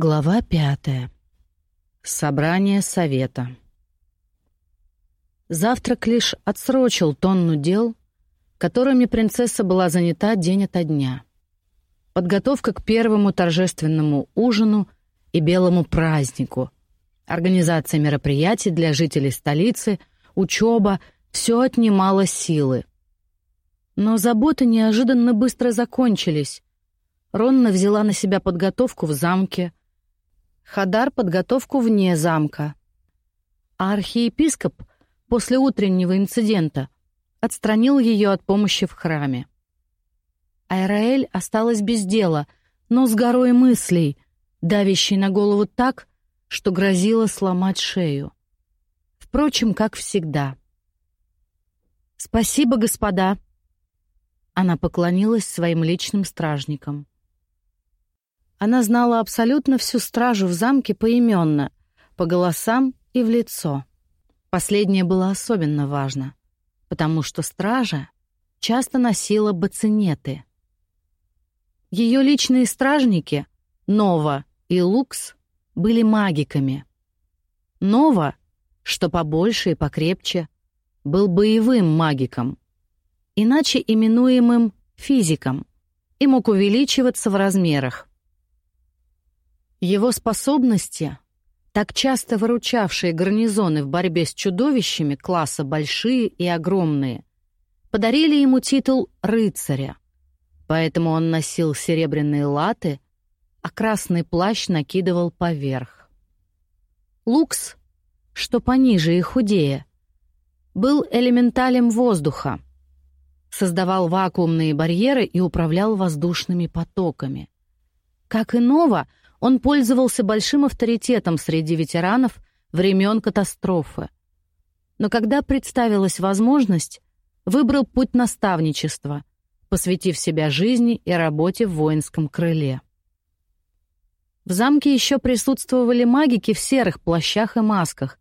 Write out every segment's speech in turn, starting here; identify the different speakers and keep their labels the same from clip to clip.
Speaker 1: Глава пятая. Собрание совета. Завтрак лишь отсрочил тонну дел, которыми принцесса была занята день ото дня. Подготовка к первому торжественному ужину и белому празднику, организация мероприятий для жителей столицы, учеба — все отнимало силы. Но заботы неожиданно быстро закончились. Ронна взяла на себя подготовку в замке — Хадар — подготовку вне замка. Архиепископ после утреннего инцидента отстранил ее от помощи в храме. Айраэль осталась без дела, но с горой мыслей, давящей на голову так, что грозило сломать шею. Впрочем, как всегда. «Спасибо, господа!» Она поклонилась своим личным стражникам. Она знала абсолютно всю стражу в замке поименно, по голосам и в лицо. Последнее было особенно важно, потому что стража часто носила бацинеты. Ее личные стражники, Нова и Лукс, были магиками. Нова, что побольше и покрепче, был боевым магиком, иначе именуемым физиком, и мог увеличиваться в размерах. Его способности, так часто выручавшие гарнизоны в борьбе с чудовищами класса большие и огромные, подарили ему титул рыцаря. Поэтому он носил серебряные латы, а красный плащ накидывал поверх. Лукс, что пониже и худее, был элементалем воздуха, создавал вакуумные барьеры и управлял воздушными потоками. Как и Нова, он пользовался большим авторитетом среди ветеранов времен катастрофы. Но когда представилась возможность, выбрал путь наставничества, посвятив себя жизни и работе в воинском крыле. В замке еще присутствовали магики в серых плащах и масках,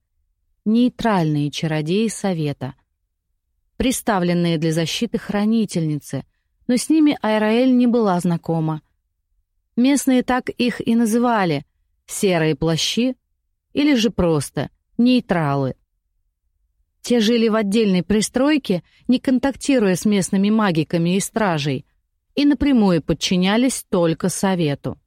Speaker 1: нейтральные чародеи совета, приставленные для защиты хранительницы, но с ними Айраэль не была знакома, Местные так их и называли — серые плащи или же просто нейтралы. Те жили в отдельной пристройке, не контактируя с местными магиками и стражей, и напрямую подчинялись только совету.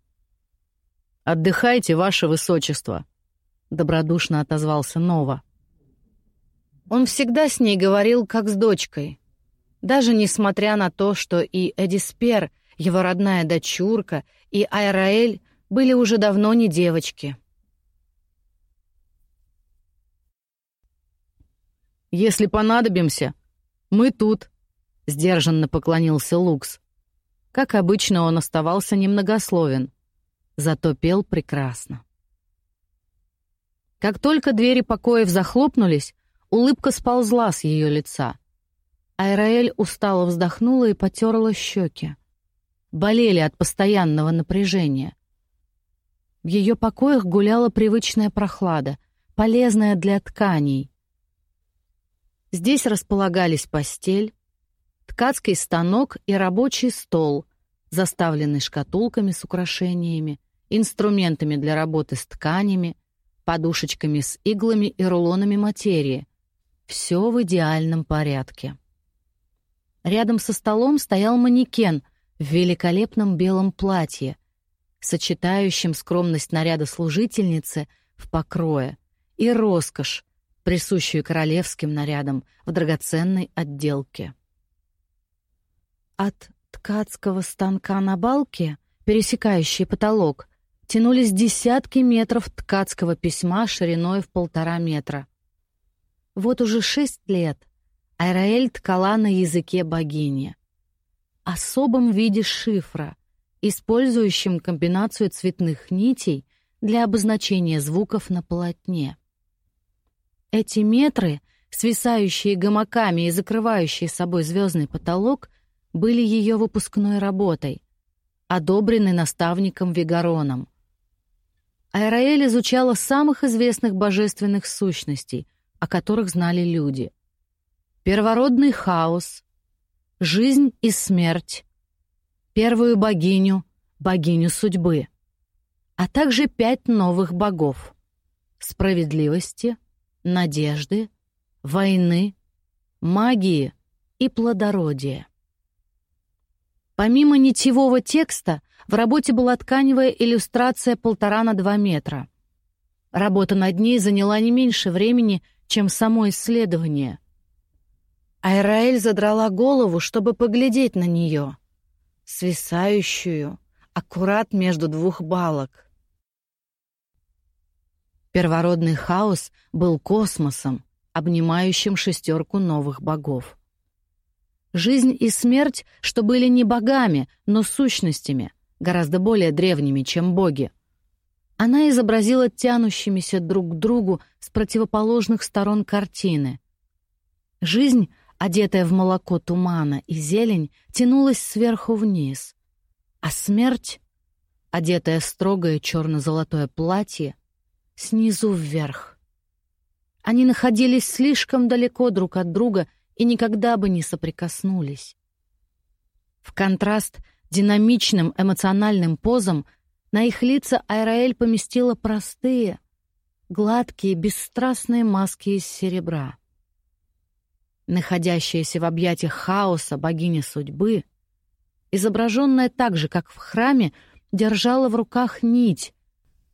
Speaker 1: «Отдыхайте, ваше высочество», — добродушно отозвался Нова. Он всегда с ней говорил, как с дочкой. Даже несмотря на то, что и Эдиспер его родная дочурка и Айраэль были уже давно не девочки. «Если понадобимся, мы тут», — сдержанно поклонился Лукс. Как обычно, он оставался немногословен, зато пел прекрасно. Как только двери покоев захлопнулись, улыбка сползла с ее лица. Айраэль устало вздохнула и потерла щеки болели от постоянного напряжения. В ее покоях гуляла привычная прохлада, полезная для тканей. Здесь располагались постель, ткацкий станок и рабочий стол, заставленный шкатулками с украшениями, инструментами для работы с тканями, подушечками с иглами и рулонами материи. Все в идеальном порядке. Рядом со столом стоял манекен в великолепном белом платье, сочетающем скромность наряда служительницы в покрое и роскошь, присущую королевским нарядам в драгоценной отделке. От ткацкого станка на балке, пересекающей потолок, тянулись десятки метров ткацкого письма шириной в полтора метра. Вот уже шесть лет Айраэль ткала на языке богини особом виде шифра, использующем комбинацию цветных нитей для обозначения звуков на полотне. Эти метры, свисающие гамаками и закрывающие собой звездный потолок, были ее выпускной работой, одобренной наставником Вигароном. Айраэль изучала самых известных божественных сущностей, о которых знали люди. Первородный хаос, жизнь и смерть, первую богиню, богиню судьбы. а также пять новых богов — справедливости, надежды, войны, магии и плодородия. Помимо нитевого текста, в работе была тканевая иллюстрация полтора на два метра. Работа над ней заняла не меньше времени, чем само исследование. Айраэль задрала голову, чтобы поглядеть на нее, свисающую, аккурат между двух балок. Первородный хаос был космосом, обнимающим шестерку новых богов. Жизнь и смерть, что были не богами, но сущностями, гораздо более древними, чем боги. Она изобразила тянущимися друг к другу с противоположных сторон картины. Жизнь, одетая в молоко тумана и зелень, тянулась сверху вниз, а смерть, одетая в строгое черно-золотое платье, снизу вверх. Они находились слишком далеко друг от друга — и никогда бы не соприкоснулись. В контраст динамичным эмоциональным позам на их лица Айраэль поместила простые, гладкие, бесстрастные маски из серебра. Находящаяся в объятиях хаоса богиня судьбы, изображенная так же, как в храме, держала в руках нить,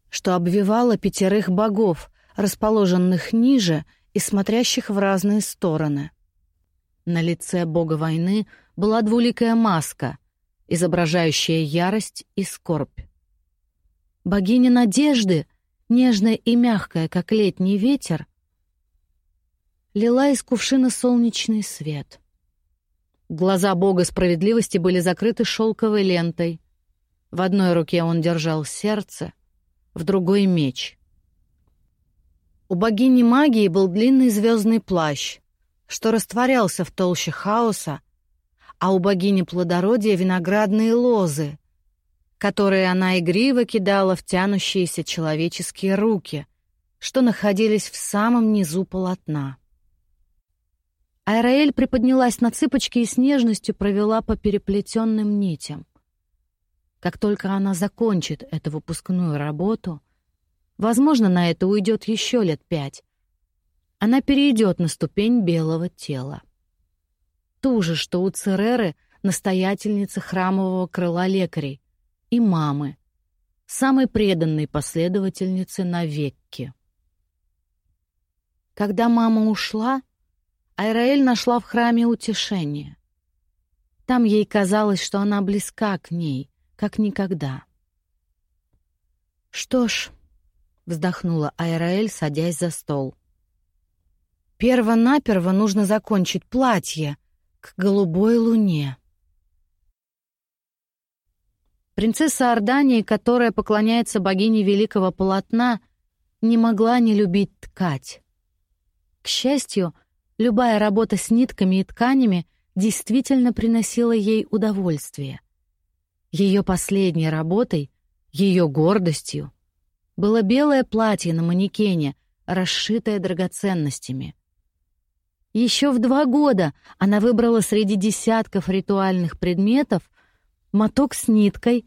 Speaker 1: что обвивала пятерых богов, расположенных ниже и смотрящих в разные стороны. На лице бога войны была двуликая маска, изображающая ярость и скорбь. Богиня надежды, нежная и мягкая, как летний ветер, лила из кувшина солнечный свет. Глаза бога справедливости были закрыты шелковой лентой. В одной руке он держал сердце, в другой — меч. У богини магии был длинный звездный плащ — что растворялся в толще хаоса, а у богини плодородия виноградные лозы, которые она игриво кидала в тянущиеся человеческие руки, что находились в самом низу полотна. Айраэль приподнялась на цыпочки и с нежностью провела по переплетенным нитям. Как только она закончит эту выпускную работу, возможно, на это уйдет еще лет пять, она перейдет на ступень белого тела. Ту же, что у Цереры, настоятельницы храмового крыла лекарей, и мамы, самой преданной последовательницы на Векке. Когда мама ушла, Айраэль нашла в храме утешение. Там ей казалось, что она близка к ней, как никогда. «Что ж», — вздохнула Айраэль, садясь за стол, — Перво-наперво нужно закончить платье к голубой луне. Принцесса Ордании, которая поклоняется богине великого полотна, не могла не любить ткать. К счастью, любая работа с нитками и тканями действительно приносила ей удовольствие. Ее последней работой, ее гордостью, было белое платье на манекене, расшитое драгоценностями. Еще в два года она выбрала среди десятков ритуальных предметов моток с ниткой,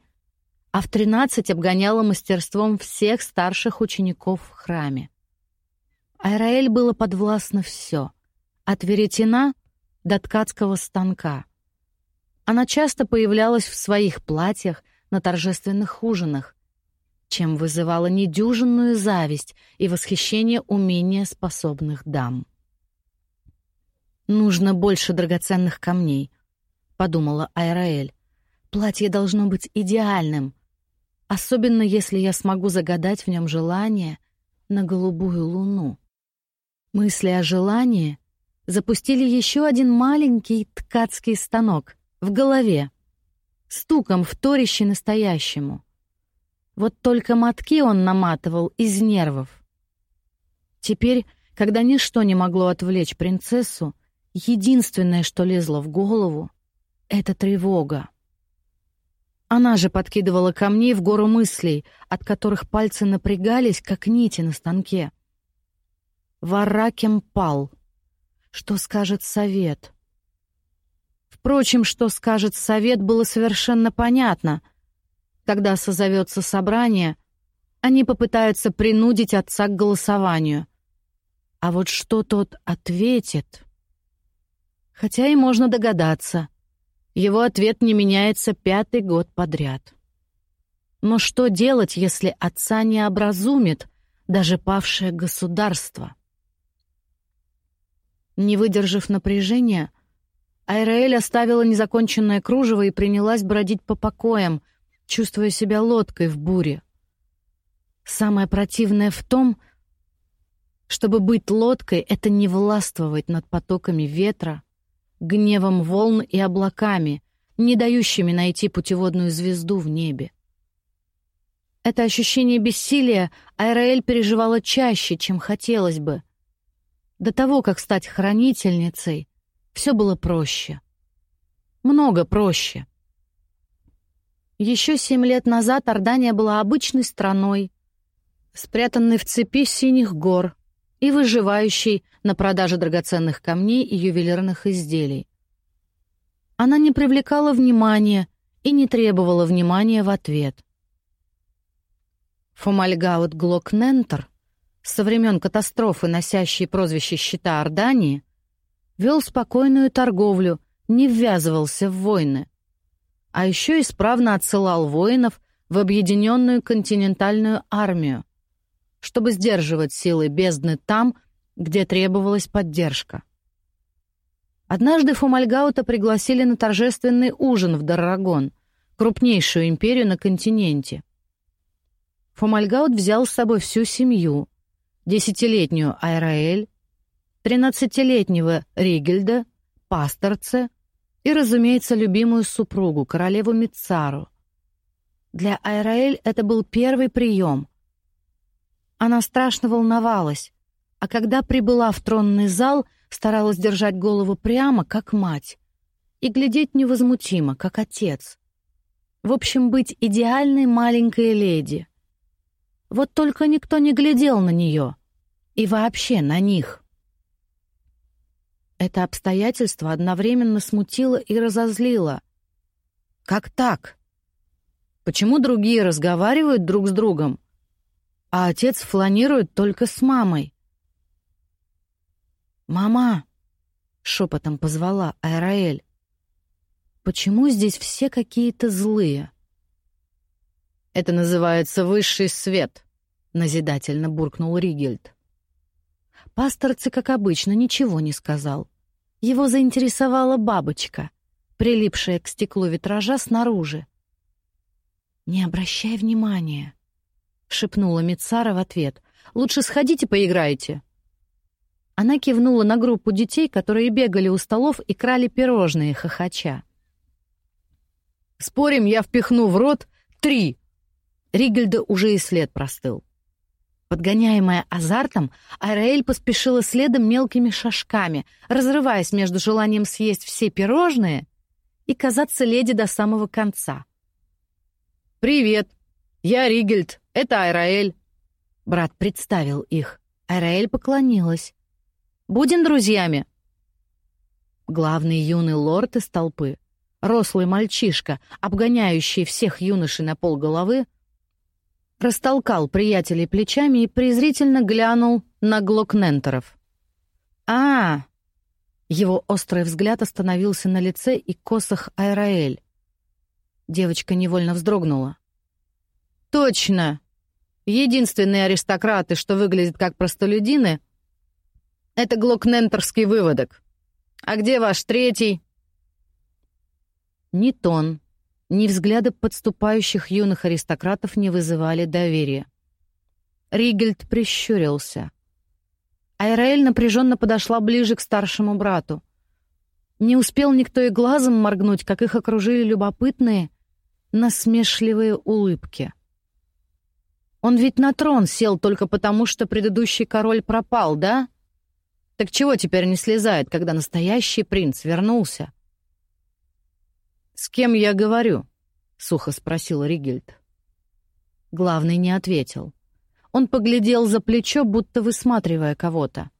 Speaker 1: а в тринадцать обгоняла мастерством всех старших учеников в храме. Айраэль было подвластно все, от веретена до ткацкого станка. Она часто появлялась в своих платьях на торжественных ужинах, чем вызывала недюжинную зависть и восхищение умения способных дам. «Нужно больше драгоценных камней», — подумала Айраэль. «Платье должно быть идеальным, особенно если я смогу загадать в нем желание на голубую луну». Мысли о желании запустили еще один маленький ткацкий станок в голове, стуком вторящий настоящему. Вот только мотки он наматывал из нервов. Теперь, когда ничто не могло отвлечь принцессу, Единственное, что лезло в голову — это тревога. Она же подкидывала камней в гору мыслей, от которых пальцы напрягались, как нити на станке. Варакем пал. Что скажет совет? Впрочем, что скажет совет, было совершенно понятно. Когда созовется собрание, Они попытаются принудить отца к голосованию. А вот что тот ответит... Хотя и можно догадаться. Его ответ не меняется пятый год подряд. Но что делать, если отца не образумит даже павшее государство? Не выдержав напряжения, Айраэль оставила незаконченное кружево и принялась бродить по покоям, чувствуя себя лодкой в буре. Самое противное в том, чтобы быть лодкой — это не властвовать над потоками ветра, гневом волн и облаками, не дающими найти путеводную звезду в небе. Это ощущение бессилия Айраэль переживала чаще, чем хотелось бы. До того, как стать хранительницей, все было проще. Много проще. Еще семь лет назад Ордания была обычной страной, спрятанной в цепи синих гор и выживающей на продаже драгоценных камней и ювелирных изделий. Она не привлекала внимания и не требовала внимания в ответ. Фомальгаут Глокнентер, со времен катастрофы, носящий прозвище «Щита Ордании», вел спокойную торговлю, не ввязывался в войны. А еще исправно отсылал воинов в объединенную континентальную армию, чтобы сдерживать силы бездны там, где требовалась поддержка. Однажды Фомальгаута пригласили на торжественный ужин в Даррагон, крупнейшую империю на континенте. Фомальгаут взял с собой всю семью, десятилетнюю Айраэль, тринадцатилетнего Ригельда, пасторце и, разумеется, любимую супругу, королеву Мицару. Для Айраэль это был первый прием. Она страшно волновалась, а когда прибыла в тронный зал, старалась держать голову прямо, как мать, и глядеть невозмутимо, как отец. В общем, быть идеальной маленькой леди. Вот только никто не глядел на нее и вообще на них. Это обстоятельство одновременно смутило и разозлило. Как так? Почему другие разговаривают друг с другом, а отец фланирует только с мамой? «Мама!» — шепотом позвала Айраэль. «Почему здесь все какие-то злые?» «Это называется высший свет», — назидательно буркнул Ригельд. Пасторце, как обычно, ничего не сказал. Его заинтересовала бабочка, прилипшая к стеклу витража снаружи. «Не обращай внимания», — шепнула Мицара в ответ. «Лучше сходите поиграйте». Она кивнула на группу детей, которые бегали у столов и крали пирожные, хохоча. «Спорим, я впихну в рот три!» Ригельда уже и след простыл. Подгоняемая азартом, Араэль поспешила следом мелкими шажками, разрываясь между желанием съесть все пирожные и казаться леди до самого конца. «Привет! Я Ригельд, это Айраэль!» Брат представил их. Айраэль поклонилась. «Будем друзьями!» Главный юный лорд из толпы, рослый мальчишка, обгоняющий всех юношей на полголовы, растолкал приятелей плечами и презрительно глянул на Глокнентеров. а Его острый взгляд остановился на лице и косах Айраэль. Девочка невольно вздрогнула. «Точно! Единственные аристократы, что выглядят как простолюдины, — это глокнентерский выводок. А где ваш третий?» Ни тон, ни взгляды подступающих юных аристократов не вызывали доверия. Ригельд прищурился. Айраэль напряженно подошла ближе к старшему брату. Не успел никто и глазом моргнуть, как их окружили любопытные, насмешливые улыбки. Он ведь на трон сел только потому, что предыдущий король пропал, да? Так чего теперь не слезает, когда настоящий принц вернулся? «С кем я говорю?» — сухо спросил Ригельд. Главный не ответил. Он поглядел за плечо, будто высматривая кого-то.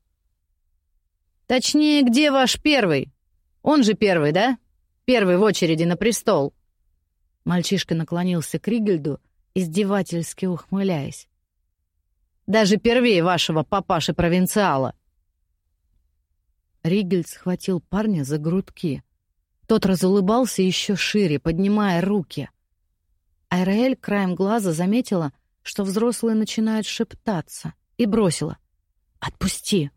Speaker 1: «Точнее, где ваш первый? Он же первый, да? Первый в очереди на престол». Мальчишка наклонился к Ригельду, издевательски ухмыляясь. Даже первее вашего папаши-провинциала. Ригельд схватил парня за грудки. Тот разулыбался еще шире, поднимая руки. Айраэль краем глаза заметила, что взрослые начинают шептаться, и бросила. «Отпусти!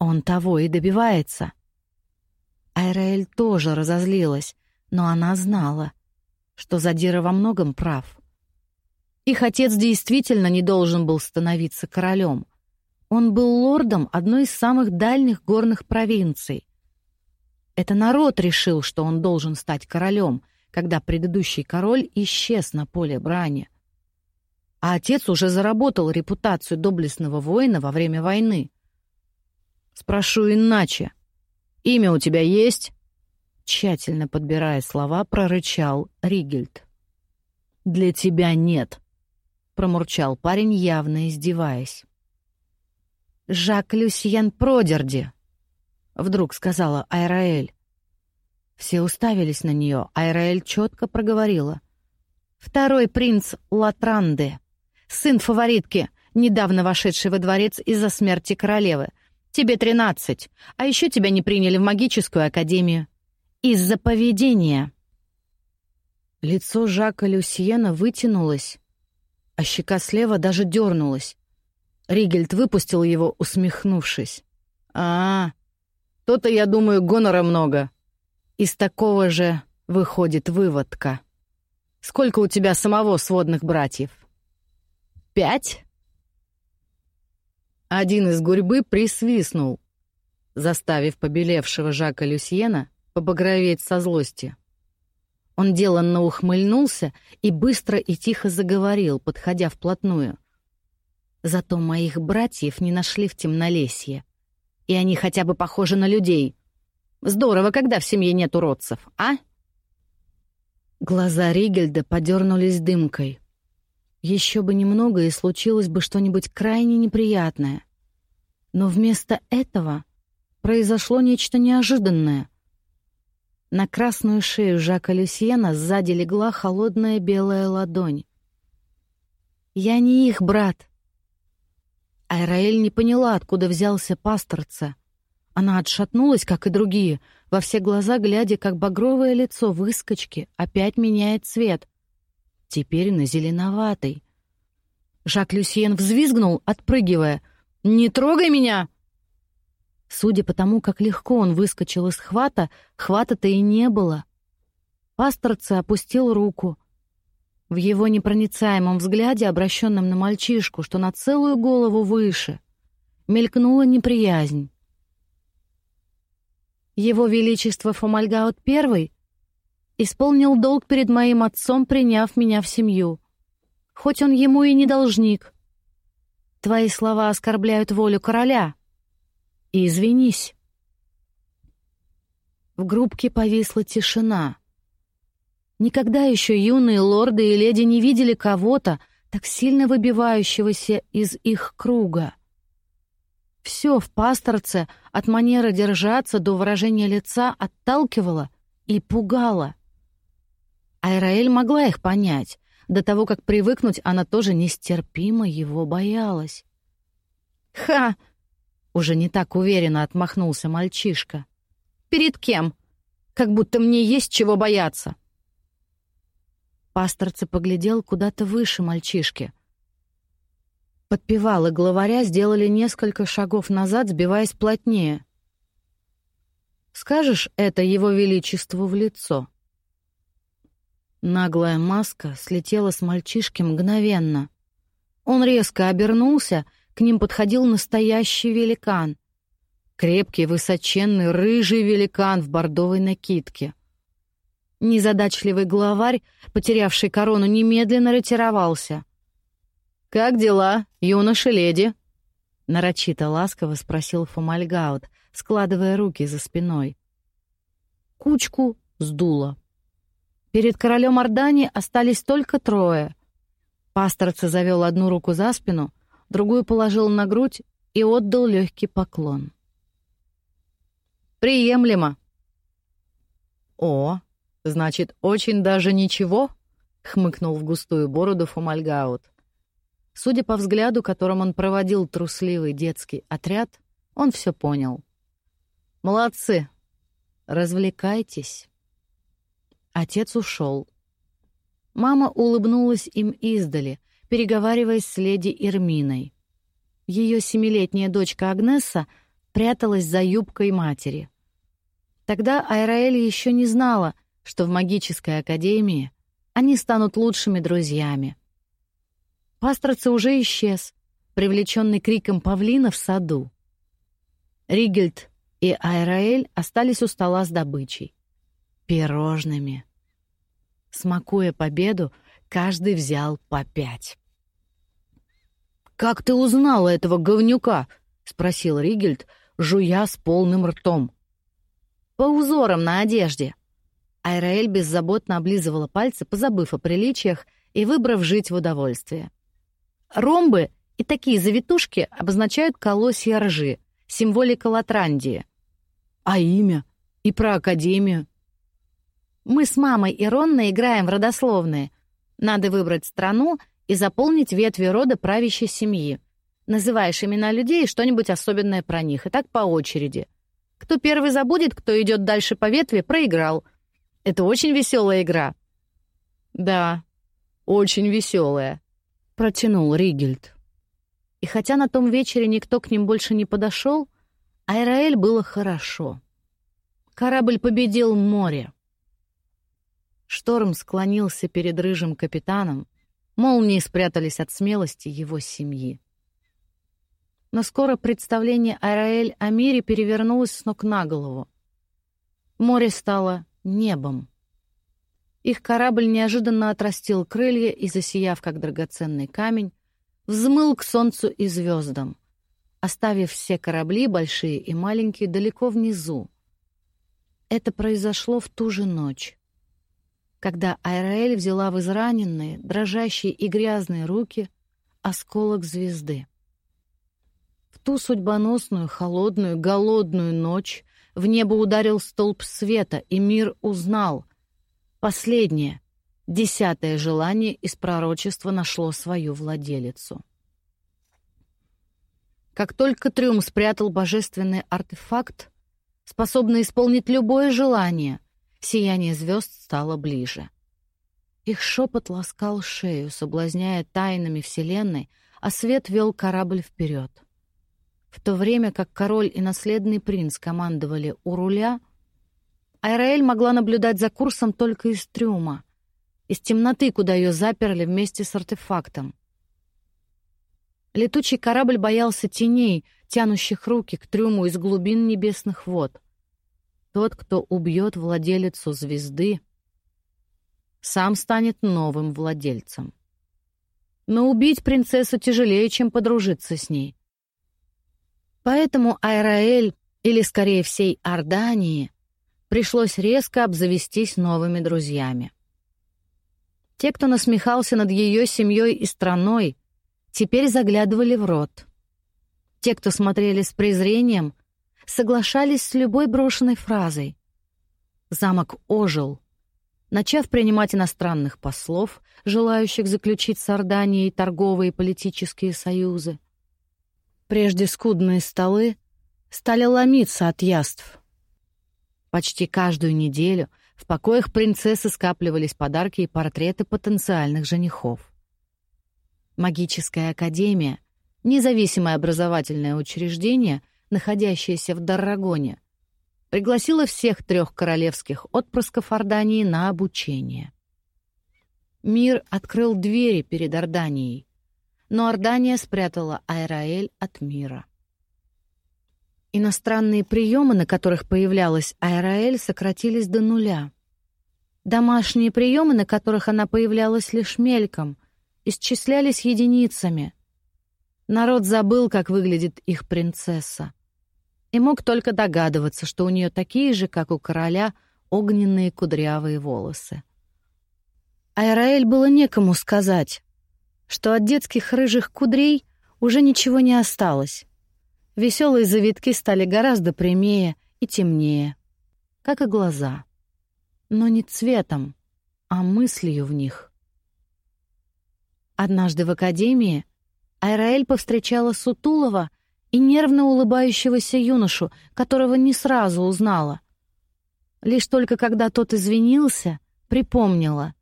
Speaker 1: Он того и добивается!» Айраэль тоже разозлилась, но она знала, что Задира во многом прав. Их отец действительно не должен был становиться королем. Он был лордом одной из самых дальних горных провинций. Это народ решил, что он должен стать королем, когда предыдущий король исчез на поле брани. А отец уже заработал репутацию доблестного воина во время войны. Спрошу иначе. Имя у тебя есть? Тщательно подбирая слова, прорычал Ригельд. Для тебя нет промурчал парень, явно издеваясь. «Жак Люсьен Продерди», — вдруг сказала Айраэль. Все уставились на нее. Айраэль четко проговорила. «Второй принц Латранде, сын фаворитки, недавно вошедший во дворец из-за смерти королевы. Тебе тринадцать, а еще тебя не приняли в магическую академию. Из-за поведения». Лицо Жака Люсьена вытянулось, а щека слева даже дернулась. Ригельд выпустил его, усмехнувшись. «А, то-то, я думаю, гонора много. Из такого же выходит выводка. Сколько у тебя самого сводных братьев?» «Пять?» Один из гурьбы присвистнул, заставив побелевшего Жака Люсьена побагроветь со злости. Он деланно ухмыльнулся и быстро и тихо заговорил, подходя вплотную. Зато моих братьев не нашли в темнолесье. И они хотя бы похожи на людей. Здорово, когда в семье нет уродцев, а? Глаза Ригельда подернулись дымкой. Еще бы немного, и случилось бы что-нибудь крайне неприятное. Но вместо этого произошло нечто неожиданное — на красную шею Жака Люсьена сзади легла холодная белая ладонь. «Я не их брат». Айраэль не поняла, откуда взялся пасторца. Она отшатнулась, как и другие, во все глаза глядя, как багровое лицо выскочки опять меняет цвет. Теперь на зеленоватый. Жак Люсьен взвизгнул, отпрыгивая. «Не трогай меня!» Судя по тому, как легко он выскочил из хвата, хвата-то и не было. Пасторце опустил руку. В его непроницаемом взгляде, обращенном на мальчишку, что на целую голову выше, мелькнула неприязнь. Его Величество Фомальгаут I исполнил долг перед моим отцом, приняв меня в семью. Хоть он ему и не должник. Твои слова оскорбляют волю короля — и извинись». В группке повисла тишина. Никогда еще юные лорды и леди не видели кого-то, так сильно выбивающегося из их круга. Все в пасторце от манеры держаться до выражения лица отталкивало и пугало. Айраэль могла их понять. До того, как привыкнуть, она тоже нестерпимо его боялась. «Ха! Уже не так уверенно отмахнулся мальчишка. «Перед кем? Как будто мне есть чего бояться». Пасторце поглядел куда-то выше мальчишки. Подпевалы главаря сделали несколько шагов назад, сбиваясь плотнее. «Скажешь это его величеству в лицо?» Наглая маска слетела с мальчишки мгновенно. Он резко обернулся к ним подходил настоящий великан. Крепкий, высоченный, рыжий великан в бордовой накидке. Незадачливый главарь, потерявший корону, немедленно ретировался. «Как дела, юноша-леди?» Нарочито ласково спросил Фомальгаут, складывая руки за спиной. Кучку сдуло. Перед королем Ордани остались только трое. Пасторца завел одну руку за спину, другую положил на грудь и отдал легкий поклон. «Приемлемо». «О, значит, очень даже ничего?» — хмыкнул в густую бороду Фомальгаут. Судя по взгляду, которым он проводил трусливый детский отряд, он все понял. «Молодцы! Развлекайтесь!» Отец ушел. Мама улыбнулась им издали, переговариваясь с леди Ирминой. Ее семилетняя дочка Агнесса пряталась за юбкой матери. Тогда Айраэль еще не знала, что в магической академии они станут лучшими друзьями. Пастроца уже исчез, привлеченный криком павлина в саду. Ригельд и Айраэль остались у стола с добычей. Пирожными. Смакуя победу, каждый взял по пять. «Как ты узнала этого говнюка?» — спросил Ригельд, жуя с полным ртом. «По узорам на одежде». Айраэль беззаботно облизывала пальцы, позабыв о приличиях и выбрав жить в удовольствие. Ромбы и такие завитушки обозначают колосья ржи, символика Латрандии. А имя? И про Академию? Мы с мамой и Ронной играем в родословные. Надо выбрать страну и заполнить ветви рода правящей семьи. Называешь имена людей и что-нибудь особенное про них, и так по очереди. Кто первый забудет, кто идет дальше по ветви, проиграл. Это очень веселая игра. Да, очень веселая протянул Ригельд. И хотя на том вечере никто к ним больше не подошел, Айраэль было хорошо. Корабль победил море. Шторм склонился перед рыжим капитаном, молнии спрятались от смелости его семьи. Но скоро представление Айраэль о мире перевернулось с ног на голову. Море стало небом. Их корабль неожиданно отрастил крылья и, засияв как драгоценный камень, взмыл к солнцу и звездам, оставив все корабли, большие и маленькие, далеко внизу. Это произошло в ту же ночь, когда Айраэль взяла в израненные, дрожащие и грязные руки осколок звезды. В ту судьбоносную, холодную, голодную ночь в небо ударил столб света, и мир узнал — Последнее, десятое желание из пророчества нашло свою владелицу. Как только Трюм спрятал божественный артефакт, способный исполнить любое желание, сияние звезд стало ближе. Их шепот ласкал шею, соблазняя тайнами Вселенной, а свет вел корабль вперед. В то время как король и наследный принц командовали у руля — Айраэль могла наблюдать за курсом только из трюма, из темноты, куда ее заперли вместе с артефактом. Летучий корабль боялся теней, тянущих руки к трюму из глубин небесных вод. Тот, кто убьет владелицу звезды, сам станет новым владельцем. Но убить принцессу тяжелее, чем подружиться с ней. Поэтому Айраэль, или скорее всей Ордании, пришлось резко обзавестись новыми друзьями. Те, кто насмехался над ее семьей и страной, теперь заглядывали в рот. Те, кто смотрели с презрением, соглашались с любой брошенной фразой. Замок ожил, начав принимать иностранных послов, желающих заключить с Орданией торговые и политические союзы. Прежде скудные столы стали ломиться от яств — Почти каждую неделю в покоях принцессы скапливались подарки и портреты потенциальных женихов. Магическая академия, независимое образовательное учреждение, находящееся в Даррагоне, пригласила всех трех королевских отпрысков Ордании на обучение. Мир открыл двери перед Орданией, но Ордания спрятала Айраэль от мира. Иностранные приемы, на которых появлялась Айраэль, сократились до нуля. Домашние приемы, на которых она появлялась лишь мельком, исчислялись единицами. Народ забыл, как выглядит их принцесса. И мог только догадываться, что у нее такие же, как у короля, огненные кудрявые волосы. Айраэль было некому сказать, что от детских рыжих кудрей уже ничего не осталось. Веселые завитки стали гораздо прямее и темнее, как и глаза. Но не цветом, а мыслью в них. Однажды в академии Айраэль повстречала Сутулова и нервно улыбающегося юношу, которого не сразу узнала. Лишь только когда тот извинился, припомнила.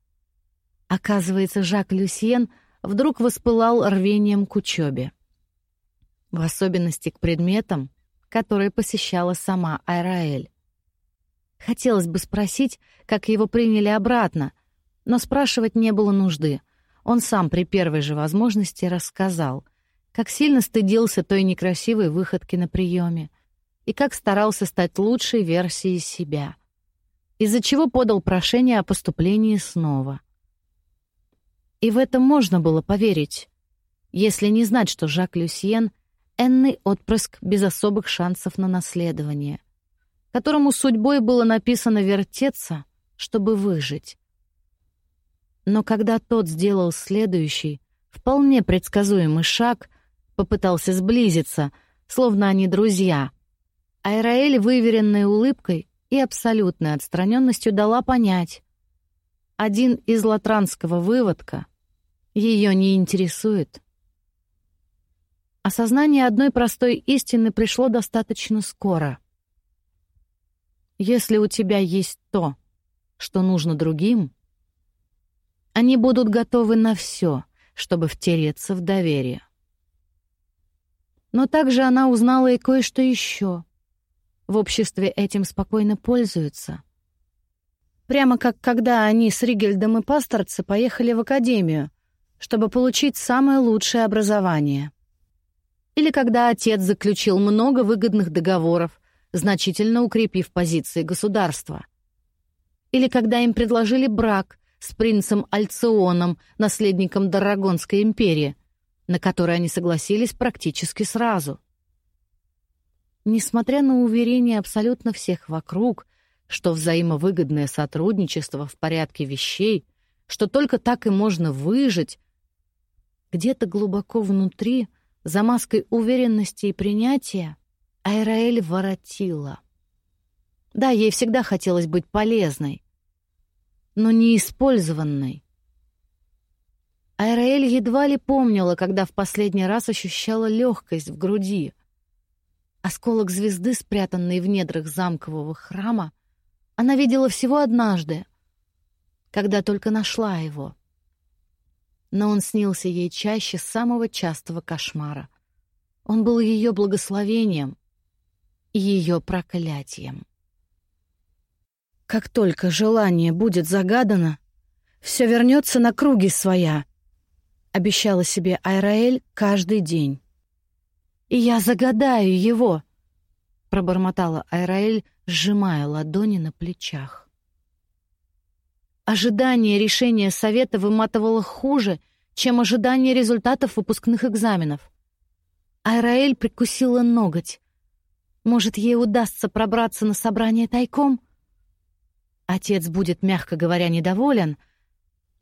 Speaker 1: Оказывается, Жак Люсьен вдруг воспылал рвением к учебе. В особенности к предметам, которые посещала сама Айраэль. Хотелось бы спросить, как его приняли обратно, но спрашивать не было нужды. Он сам при первой же возможности рассказал, как сильно стыдился той некрасивой выходки на приеме и как старался стать лучшей версией себя, из-за чего подал прошение о поступлении снова. И в это можно было поверить, если не знать, что Жак Люсьен — энный отпрыск без особых шансов на наследование — которому судьбой было написано вертеться, чтобы выжить. Но когда тот сделал следующий, вполне предсказуемый шаг, попытался сблизиться, словно они друзья, Айраэль выверенной улыбкой и абсолютной отстраненностью дала понять, один из латранского выводка ее не интересует. Осознание одной простой истины пришло достаточно скоро — если у тебя есть то, что нужно другим, они будут готовы на все, чтобы втереться в доверие. Но также она узнала и кое-что еще. В обществе этим спокойно пользуются. Прямо как когда они с Ригельдом и Пасторце поехали в академию, чтобы получить самое лучшее образование. Или когда отец заключил много выгодных договоров, значительно укрепив позиции государства. Или когда им предложили брак с принцем Альционом, наследником Дарагонской империи, на который они согласились практически сразу. Несмотря на уверения абсолютно всех вокруг, что взаимовыгодное сотрудничество в порядке вещей, что только так и можно выжить, где-то глубоко внутри, за маской уверенности и принятия, Айраэль воротила. Да, ей всегда хотелось быть полезной, но не использованной. Айраэль едва ли помнила, когда в последний раз ощущала легкость в груди. Осколок звезды, спрятанный в недрах замкового храма, она видела всего однажды, когда только нашла его. Но он снился ей чаще самого частого кошмара. Он был ее благословением, ее проклятием. Как только желание будет загадано, все вернется на круги своя, обещала себе Айраэль каждый день. И я загадаю его, пробормотала Айраэль, сжимая ладони на плечах. Ожидание решения совета выматывало хуже, чем ожидание результатов выпускных экзаменов. Айраэль прикусила ноготь. Может, ей удастся пробраться на собрание тайком? Отец будет, мягко говоря, недоволен,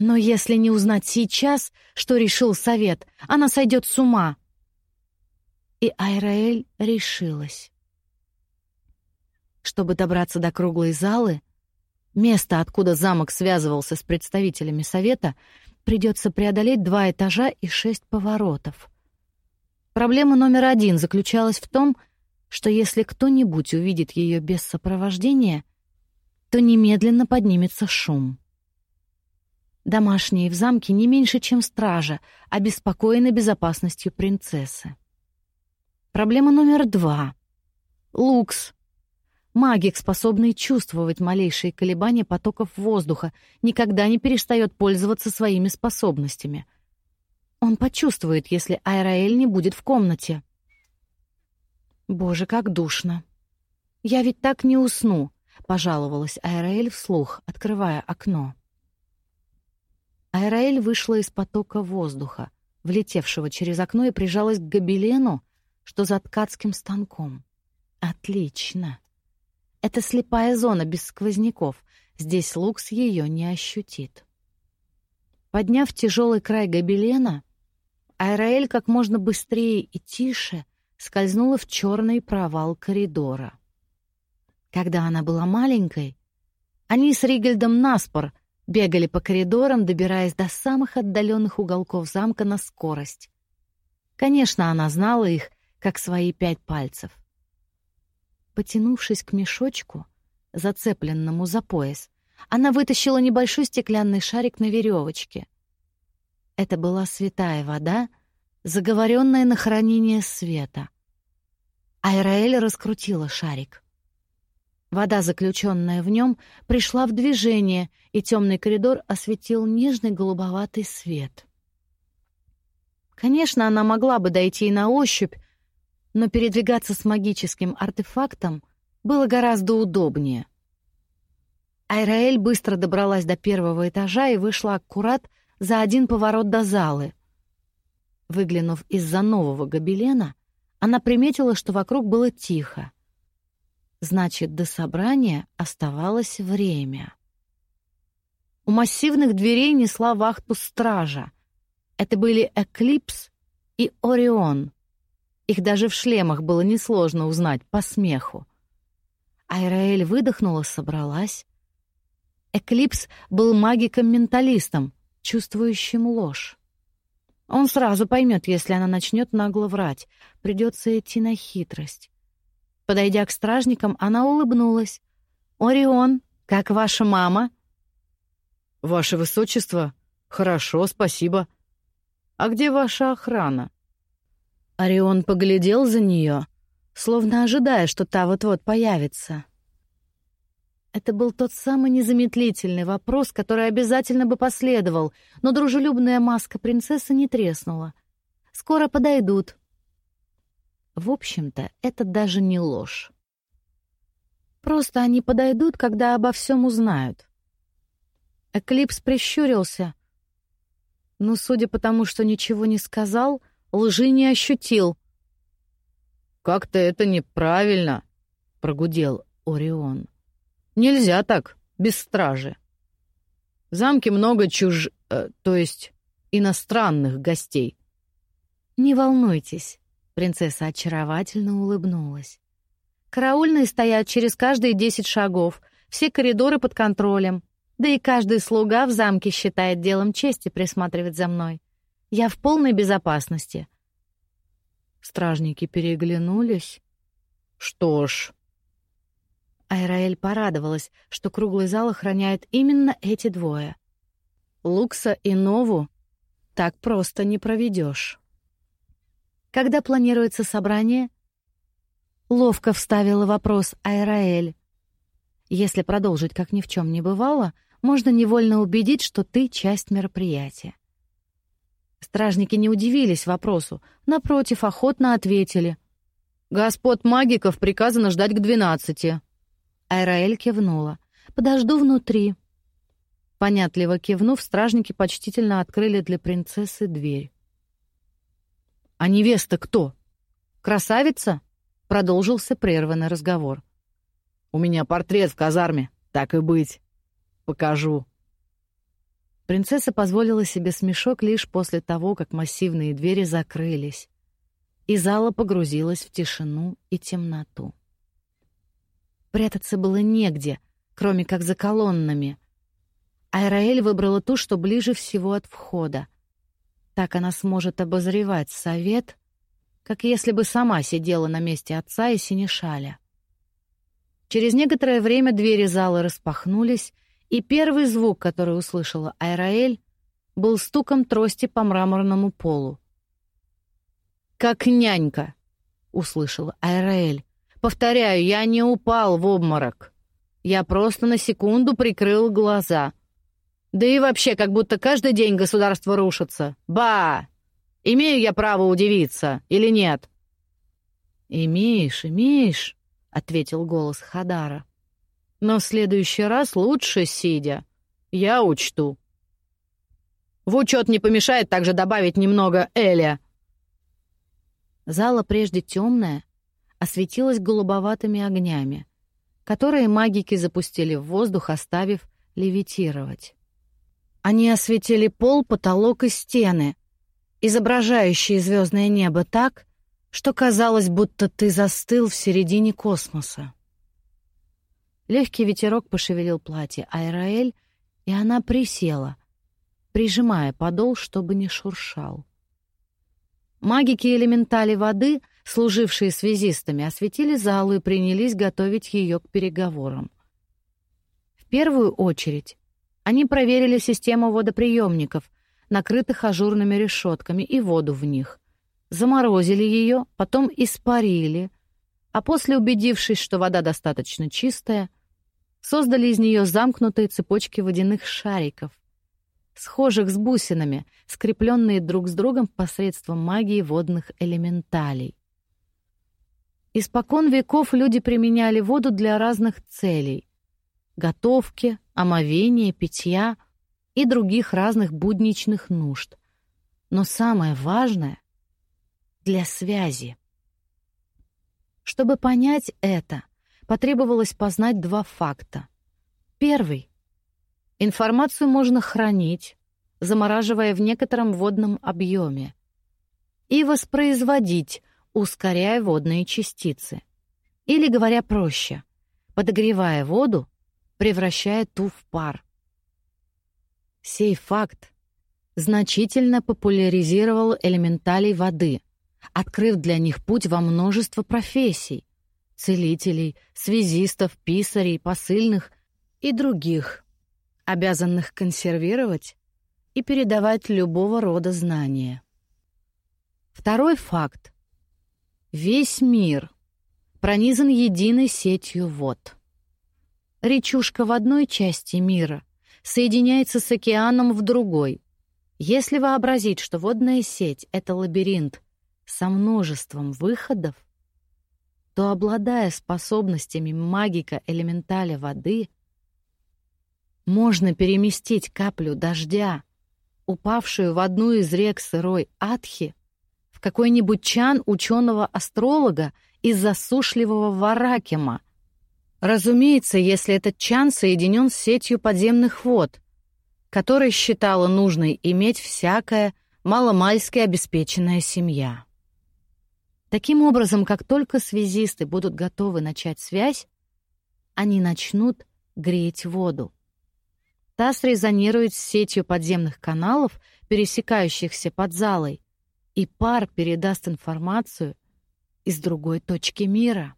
Speaker 1: но если не узнать сейчас, что решил совет, она сойдет с ума. И Айраэль решилась. Чтобы добраться до круглой залы, места, откуда замок связывался с представителями совета, придется преодолеть два этажа и шесть поворотов. Проблема номер один заключалась в том, что если кто-нибудь увидит ее без сопровождения, то немедленно поднимется шум. Домашние в замке не меньше, чем стража, обеспокоены безопасностью принцессы. Проблема номер два. Лукс. Магик, способный чувствовать малейшие колебания потоков воздуха, никогда не перестает пользоваться своими способностями. Он почувствует, если Айраэль не будет в комнате. Боже, как душно. Я ведь так не усну, пожаловалась Айраэль вслух, открывая окно. Айраэль вышла из потока воздуха, влетевшего через окно и прижалась к гобелену, что за ткацким станком. Отлично. Это слепая зона без сквозняков. Здесь Лукс ее не ощутит. Подняв тяжелый край гобелена, Айраэль как можно быстрее и тише скользнула в черный провал коридора. Когда она была маленькой, они с Ригельдом наспор бегали по коридорам, добираясь до самых отдаленных уголков замка на скорость. Конечно, она знала их, как свои пять пальцев. Потянувшись к мешочку, зацепленному за пояс, она вытащила небольшой стеклянный шарик на веревочке. Это была святая вода, заговоренная на хранение света. Айраэль раскрутила шарик. Вода, заключенная в нем, пришла в движение, и темный коридор осветил нежный голубоватый свет. Конечно, она могла бы дойти и на ощупь, но передвигаться с магическим артефактом было гораздо удобнее. Айраэль быстро добралась до первого этажа и вышла аккурат за один поворот до залы. Выглянув из-за нового гобелена, она приметила, что вокруг было тихо. Значит, до собрания оставалось время. У массивных дверей несла вахту стража. Это были Эклипс и Орион. Их даже в шлемах было несложно узнать по смеху. Айраэль выдохнула, собралась. Эклипс был магиком-менталистом, чувствующим ложь. Он сразу поймет, если она начнет нагло врать. Придется идти на хитрость. Подойдя к стражникам, она улыбнулась. «Орион, как ваша мама?»
Speaker 2: «Ваше высочество, хорошо, спасибо. А где ваша охрана?»
Speaker 1: Орион поглядел за нее, словно ожидая, что та вот-вот появится. Это был тот самый незамедлительный вопрос, который обязательно бы последовал, но дружелюбная маска принцессы не треснула. «Скоро подойдут», в общем-то, это даже не ложь. Просто они подойдут, когда обо всем узнают. Эклипс прищурился, но, судя по тому, что ничего не сказал, лжи не ощутил.
Speaker 2: «Как-то это неправильно», — прогудел Орион. «Нельзя так, без стражи. В замке много чуж... Э, то есть иностранных гостей».
Speaker 1: «Не волнуйтесь, Принцесса очаровательно улыбнулась. Караульные стоят через каждые десять шагов, все коридоры под контролем. Да и каждый слуга в замке считает делом чести присматривать за мной. Я в полной безопасности.
Speaker 2: Стражники переглянулись. Что ж...
Speaker 1: Айраэль порадовалась, что круглый зал охраняют именно эти двое. Лукса и Нову так просто не проведешь. Когда планируется собрание? Ловко вставила вопрос Айраэль. Если продолжить, как ни в чем не бывало, можно невольно убедить, что ты часть мероприятия. Стражники не удивились вопросу, напротив, охотно ответили.
Speaker 2: «Господ магиков приказано ждать к двенадцати».
Speaker 1: Айраэль кивнула. «Подожду внутри». Понятливо кивнув, стражники почтительно открыли для принцессы дверь.
Speaker 2: «А невеста кто? Красавица?» — продолжился прерванный разговор. «У меня портрет в казарме, так и быть. Покажу».
Speaker 1: Принцесса позволила себе смешок лишь после того, как массивные двери закрылись, и зала погрузилась в тишину и темноту. Прятаться было негде, кроме как за колоннами. Айраэль выбрала ту, что ближе всего от входа. Так она сможет обозревать совет, как если бы сама сидела на месте отца и синешаля. Через некоторое время двери зала распахнулись, и первый звук, который услышала Айраэль, был стуком трости по мраморному полу.
Speaker 2: «Как нянька!» — услышала Айраэль. «Повторяю, я не упал в обморок. Я просто на секунду прикрыл глаза. Да и вообще, как будто каждый день государство рушится. Ба! Имею я право удивиться или нет?»
Speaker 1: «Имеешь, имеешь», — ответил голос Хадара.
Speaker 2: «Но в следующий раз лучше сидя. Я учту». «В учет не помешает также добавить немного Эля».
Speaker 1: Зала прежде темная, осветилась голубоватыми огнями, которые магики запустили в воздух, оставив левитировать. Они осветили пол, потолок и стены, изображающие звездное небо так, что казалось, будто ты застыл в середине космоса. Легкий ветерок пошевелил платье Айраэль, и она присела, прижимая подол, чтобы не шуршал. Магики-элементали воды, служившие связистами, осветили залу и принялись готовить ее к переговорам. В первую очередь они проверили систему водоприемников, накрытых ажурными решетками, и воду в них. Заморозили ее, потом испарили, а после, убедившись, что вода достаточно чистая, создали из нее замкнутые цепочки водяных шариков, схожих с бусинами, скрепленные друг с другом посредством магии водных элементалей. Испокон веков люди применяли воду для разных целей — готовки, омовения, питья и других разных будничных нужд. Но самое важное — для связи. Чтобы понять это, потребовалось познать два факта. Первый Информацию можно хранить, замораживая в некотором водном объеме, и воспроизводить, ускоряя водные частицы. Или, говоря проще, подогревая воду, превращая ту в пар. Сей факт значительно популяризировал элементалей воды, открыв для них путь во множество профессий — целителей, связистов, писарей, посыльных и других, обязанных консервировать и передавать любого рода знания. Второй факт. Весь мир пронизан единой сетью вод. Речушка в одной части мира соединяется с океаном в другой. Если вообразить, что водная сеть — это лабиринт со множеством выходов, то, обладая способностями магика элементаля воды — можно переместить каплю дождя, упавшую в одну из рек сырой Атхи, в какой-нибудь чан ученого-астролога из засушливого Варакима. Разумеется, если этот чан соединен с сетью подземных вод, которой считала нужной иметь всякая маломальски обеспеченная семья. Таким образом, как только связисты будут готовы начать связь, они начнут греть воду. Та срезонирует с сетью подземных каналов, пересекающихся под залой, и пар передаст информацию из другой точки мира.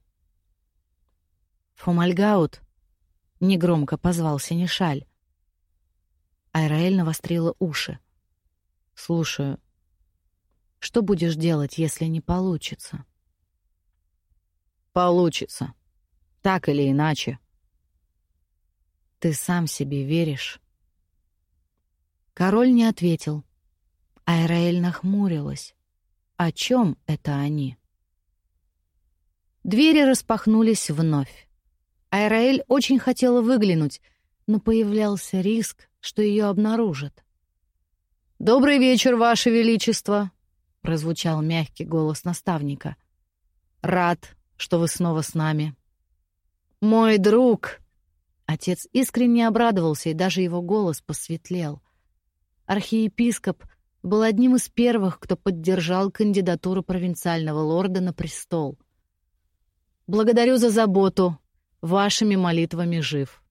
Speaker 1: «Фомальгаут!» — негромко позвал Синишаль. Айраэль навострила уши. «Слушаю. Что будешь делать, если не получится?» «Получится. Так или иначе», ты сам себе веришь?» Король не ответил. Айраэль нахмурилась. «О чем это они?» Двери распахнулись вновь. Айраэль очень хотела выглянуть, но появлялся риск, что ее обнаружат. «Добрый вечер, Ваше Величество!» — прозвучал мягкий голос наставника. «Рад, что вы снова с нами». «Мой друг!» Отец искренне обрадовался, и даже его голос посветлел. Архиепископ был одним из первых, кто поддержал кандидатуру провинциального лорда на престол. «Благодарю за заботу. Вашими молитвами жив».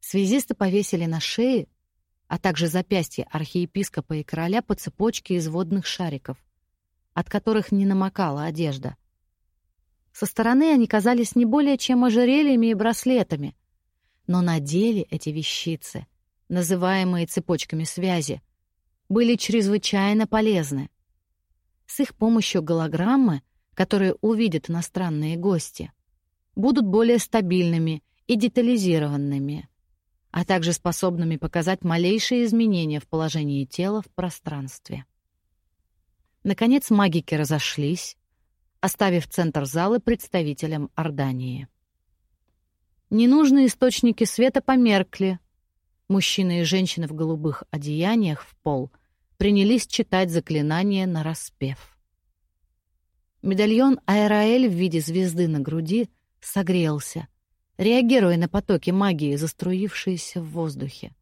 Speaker 1: Связисты повесили на шее, а также запястья архиепископа и короля по цепочке из водных шариков, от которых не намокала одежда. Со стороны они казались не более чем ожерельями и браслетами. Но на деле эти вещицы, называемые цепочками связи, были чрезвычайно полезны. С их помощью голограммы, которые увидят иностранные гости, будут более стабильными и детализированными, а также способными показать малейшие изменения в положении тела в пространстве. Наконец магики разошлись, оставив центр залы представителям Ордании. Ненужные источники света померкли. Мужчины и женщины в голубых одеяниях в пол принялись читать заклинания на распев. Медальон Аэраэль в виде звезды на груди согрелся, реагируя на потоки магии, заструившиеся в воздухе.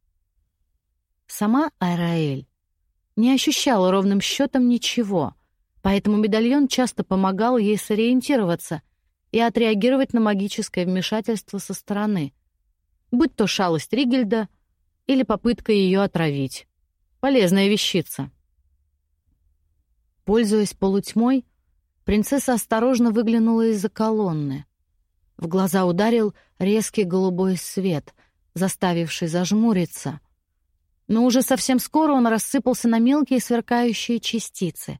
Speaker 1: Сама Аэраэль не ощущала ровным счетом ничего, Поэтому медальон часто помогал ей сориентироваться и отреагировать на магическое вмешательство со стороны, будь то шалость Ригельда или попытка ее отравить. Полезная вещица. Пользуясь полутьмой, принцесса осторожно выглянула из-за колонны. В глаза ударил резкий голубой свет, заставивший зажмуриться. Но уже совсем скоро он рассыпался на мелкие сверкающие частицы,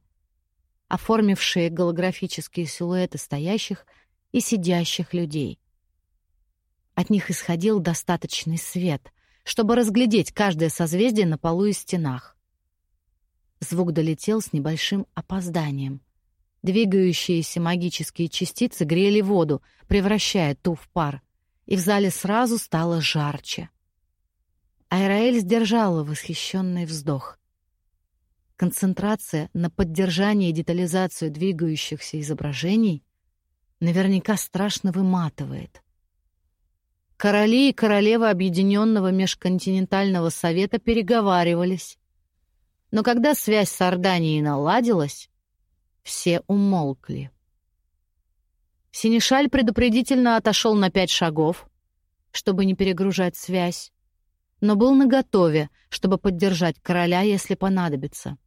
Speaker 1: оформившие голографические силуэты стоящих и сидящих людей. От них исходил достаточный свет, чтобы разглядеть каждое созвездие на полу и стенах. Звук долетел с небольшим опозданием. Двигающиеся магические частицы грели воду, превращая ту в пар, и в зале сразу стало жарче. Айраэль сдержала восхищенный вздох. Концентрация на поддержании и детализацию двигающихся изображений наверняка страшно выматывает. Короли и королева Объединенного Межконтинентального Совета переговаривались. Но когда связь с Орданией наладилась, все умолкли. Синишаль предупредительно отошел на пять шагов, чтобы не перегружать связь, но был наготове, чтобы поддержать короля, если понадобится.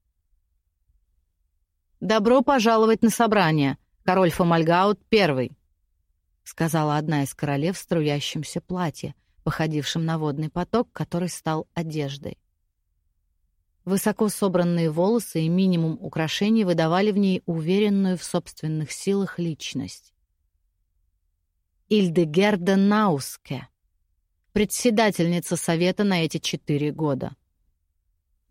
Speaker 1: «Добро пожаловать на собрание, король Фомальгаут первый», сказала одна из королев в струящемся платье, походившем на водный поток, который стал одеждой. Высоко собранные волосы и минимум украшений выдавали в ней уверенную в собственных силах личность. Ильдегерда Науске, председательница совета на эти четыре года.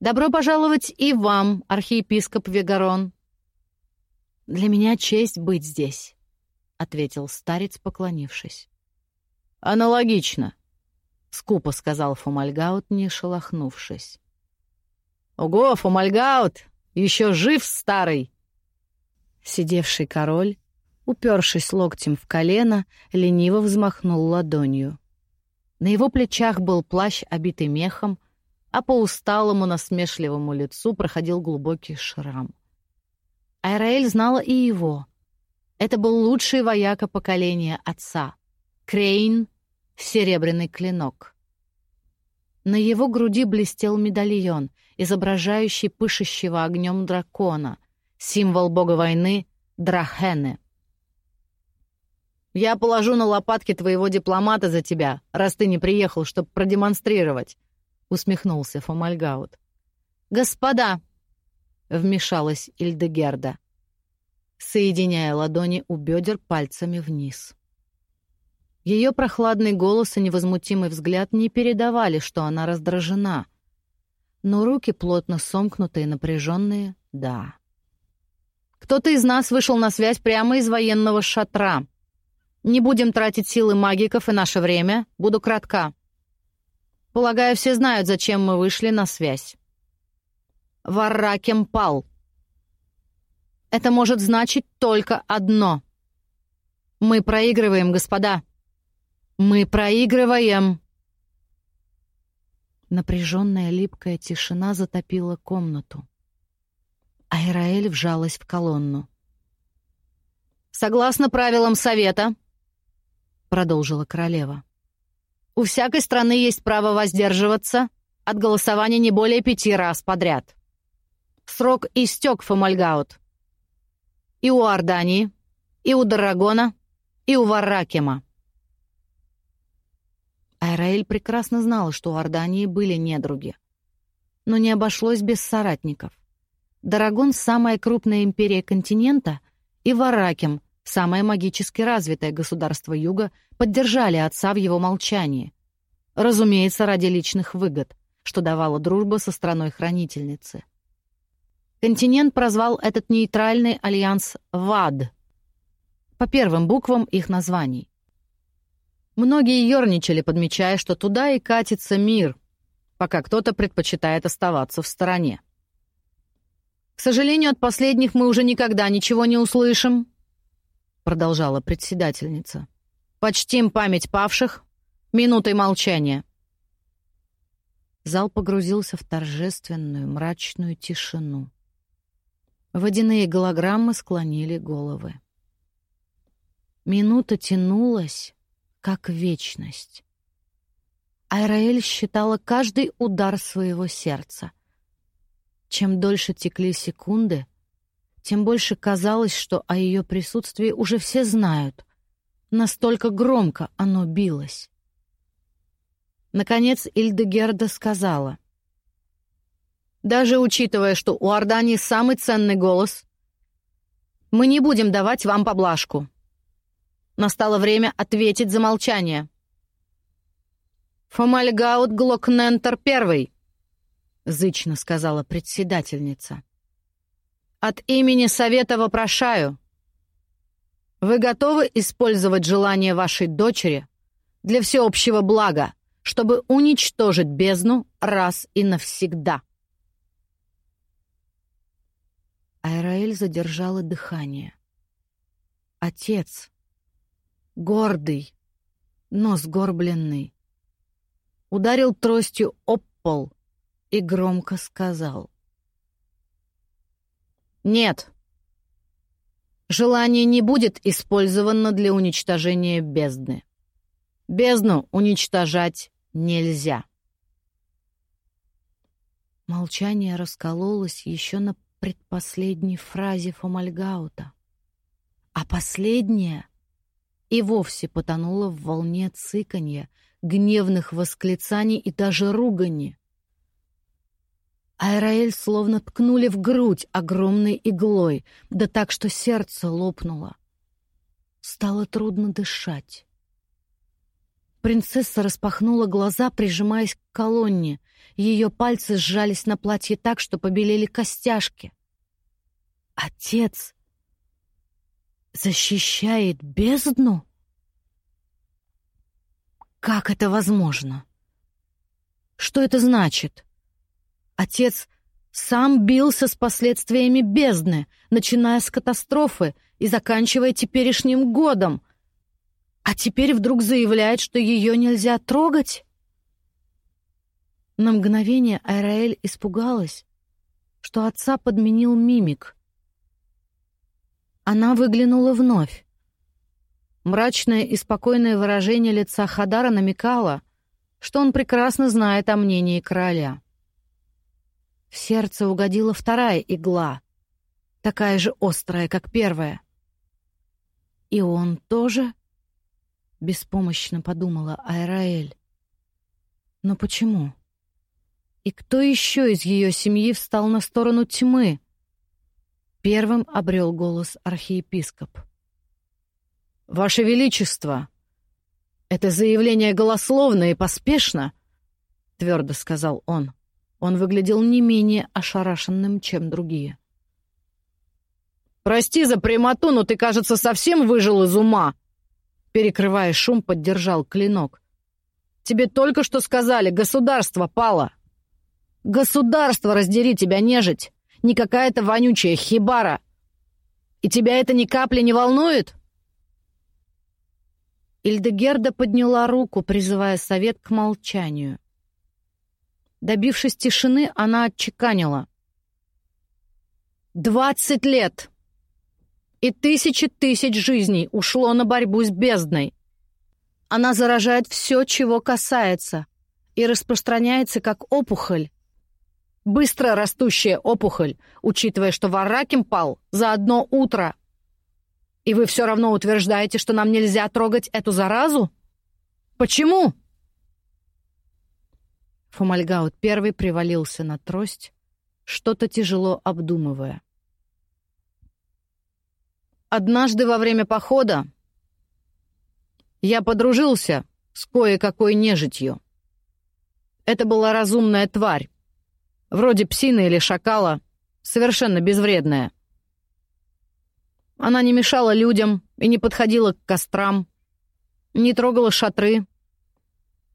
Speaker 1: «Добро пожаловать и вам, архиепископ Вегарон!» «Для меня честь быть здесь», — ответил старец, поклонившись. «Аналогично», — скупо сказал Фомальгаут, не шелохнувшись. «Ого, Фомальгаут! Еще жив старый!» Сидевший король, упершись локтем в колено, лениво взмахнул ладонью. На его плечах был плащ, обитый мехом, а по усталому насмешливому лицу проходил глубокий шрам. Айраэль знала и его. Это был лучший вояка поколения отца. Крейн — серебряный клинок. На его груди блестел медальон, изображающий пышущего огнем дракона, символ бога войны Драхены. «Я положу на лопатки твоего дипломата за тебя, раз ты не приехал, чтобы продемонстрировать», — усмехнулся Фомальгаут. «Господа!» — вмешалась Ильдегерда, соединяя ладони у бедер пальцами вниз. Ее прохладный голос и невозмутимый взгляд не передавали, что она раздражена. Но руки плотно сомкнутые, напряженные — да. Кто-то из нас вышел на связь прямо из военного шатра. Не будем тратить силы магиков и наше время, буду кратка. Полагаю, все знают, зачем мы вышли на связь. Варракем пал. Это может значить только одно. Мы проигрываем, господа. Мы проигрываем!» Напряженная липкая тишина затопила комнату. Айраэль вжалась в колонну. «Согласно правилам Совета», — продолжила королева, «у всякой страны есть право воздерживаться от голосования не более пяти раз подряд. Срок истек, Фомальгаут. И у Ордании, и у Дарагона, и у Варракема. Айраэль прекрасно знала, что у Ордании были недруги. Но не обошлось без соратников. Дарагон — самая крупная империя континента, и Варакем, самое магически развитое государство Юга, поддержали отца в его молчании. Разумеется, ради личных выгод, что давала дружба со страной-хранительницы. Континент прозвал этот нейтральный альянс ВАД по первым буквам их названий. Многие ерничали, подмечая, что туда и катится мир, пока кто-то предпочитает оставаться в стороне. «К сожалению, от последних мы уже никогда ничего не услышим», — продолжала председательница. «Почтим память павших минутой молчания». Зал погрузился в торжественную мрачную тишину. Водяные голограммы склонили головы. Минута тянулась, как вечность. Айраэль считала каждый удар своего сердца. Чем дольше текли секунды, тем больше казалось, что о ее присутствии уже все знают. Настолько громко оно билось. Наконец Ильдегерда сказала. «Даже учитывая, что у Ордани самый ценный голос, мы не будем давать вам поблажку. Настало время ответить за молчание». «Фомальгаут Глокнентер первый», — зычно сказала председательница. «От имени Совета вопрошаю. Вы готовы использовать желание вашей дочери для всеобщего блага, чтобы уничтожить бездну раз и навсегда?» Айраэль задержала дыхание. Отец, гордый, но сгорбленный, ударил тростью об пол и громко сказал. «Нет, желание не будет использовано для уничтожения бездны. Бездну уничтожать нельзя». Молчание раскололось еще на предпоследней фразе Фомальгаута, а последняя и вовсе потонула в волне цыканья, гневных восклицаний и даже ругани. Айраэль словно ткнули в грудь огромной иглой, да так, что сердце лопнуло. Стало трудно дышать. Принцесса распахнула глаза, прижимаясь к колонне. Ее пальцы сжались на платье так, что побелели костяшки. «Отец защищает бездну?» Как это возможно? Что это значит? Отец сам бился с последствиями бездны, начиная с катастрофы и заканчивая теперешним годом, а теперь вдруг заявляет, что ее нельзя трогать? На мгновение Айраэль испугалась, что отца подменил мимик. Она выглянула вновь. Мрачное и спокойное выражение лица Хадара намекало, что он прекрасно знает о мнении короля. В сердце угодила вторая игла, такая же острая, как первая. «И он тоже?» — беспомощно подумала Айраэль. «Но почему? И кто еще из ее семьи встал на сторону тьмы?» Первым обрел голос архиепископ. «Ваше Величество!» «Это заявление голословно и поспешно», — твердо сказал он. Он выглядел не менее ошарашенным, чем другие. «Прости за прямоту, но ты, кажется, совсем выжил из ума!» Перекрывая шум, поддержал клинок. «Тебе только что сказали, государство пало!» «Государство, раздери тебя, нежить! Не какая-то вонючая хибара! И тебя это ни капли не волнует?» Ильдегерда подняла руку, призывая совет к молчанию. Добившись тишины, она отчеканила. «Двадцать лет! И тысячи тысяч жизней ушло на борьбу с бездной. Она заражает все, чего касается, и распространяется как опухоль. Быстро растущая опухоль, учитывая, что Вараким пал за одно утро — и вы все равно утверждаете, что нам нельзя трогать эту заразу? Почему?» Фомальгаут первый привалился на трость, что-то тяжело обдумывая. «Однажды во время похода я подружился с кое-какой нежитью. Это была разумная тварь, вроде псины или шакала, совершенно безвредная. Она не мешала людям и не подходила к кострам, не трогала шатры,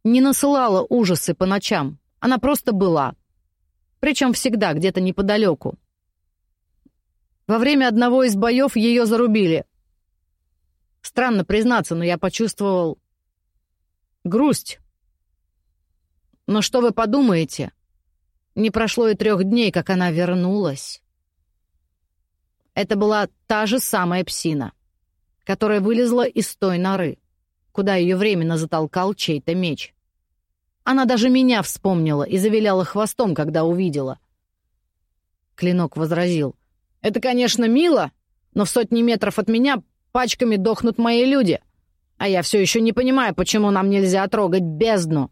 Speaker 1: не насылала ужасы по ночам. Она просто была. Причем всегда где-то неподалеку. Во время одного из боев ее зарубили. Странно признаться, но я почувствовал грусть. Но что вы подумаете? Не прошло и трех дней, как она вернулась. Это была та же самая псина, которая вылезла из той норы, куда ее временно затолкал чей-то меч. Она даже меня вспомнила и завиляла хвостом, когда увидела. Клинок возразил.
Speaker 2: Это, конечно, мило, но в сотни метров от меня пачками дохнут мои люди. А я все еще не понимаю, почему нам нельзя трогать бездну.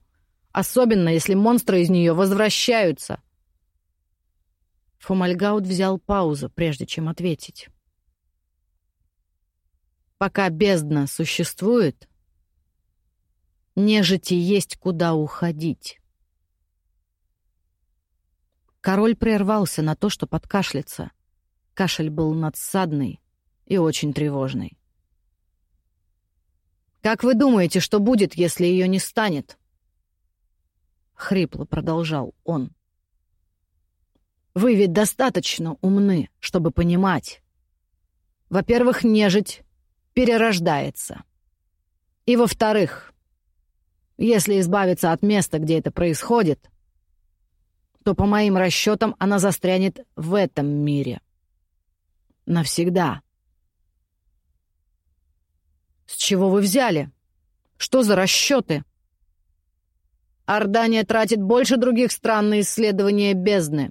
Speaker 2: Особенно, если монстры из нее возвращаются.
Speaker 1: Фомальгаут взял паузу, прежде чем ответить. Пока бездна существует, нежити есть куда уходить. Король прервался на то, что подкашляться. Кашель был надсадный и очень тревожный.
Speaker 2: «Как вы думаете, что будет, если ее не станет?»
Speaker 1: — хрипло продолжал он.
Speaker 2: «Вы ведь достаточно умны, чтобы понимать. Во-первых, нежить перерождается. И во-вторых, если избавиться от места, где это происходит, то, по моим расчетам, она застрянет в этом мире. Навсегда. С чего вы взяли? Что за расчеты? Ордания тратит больше других стран на исследования бездны,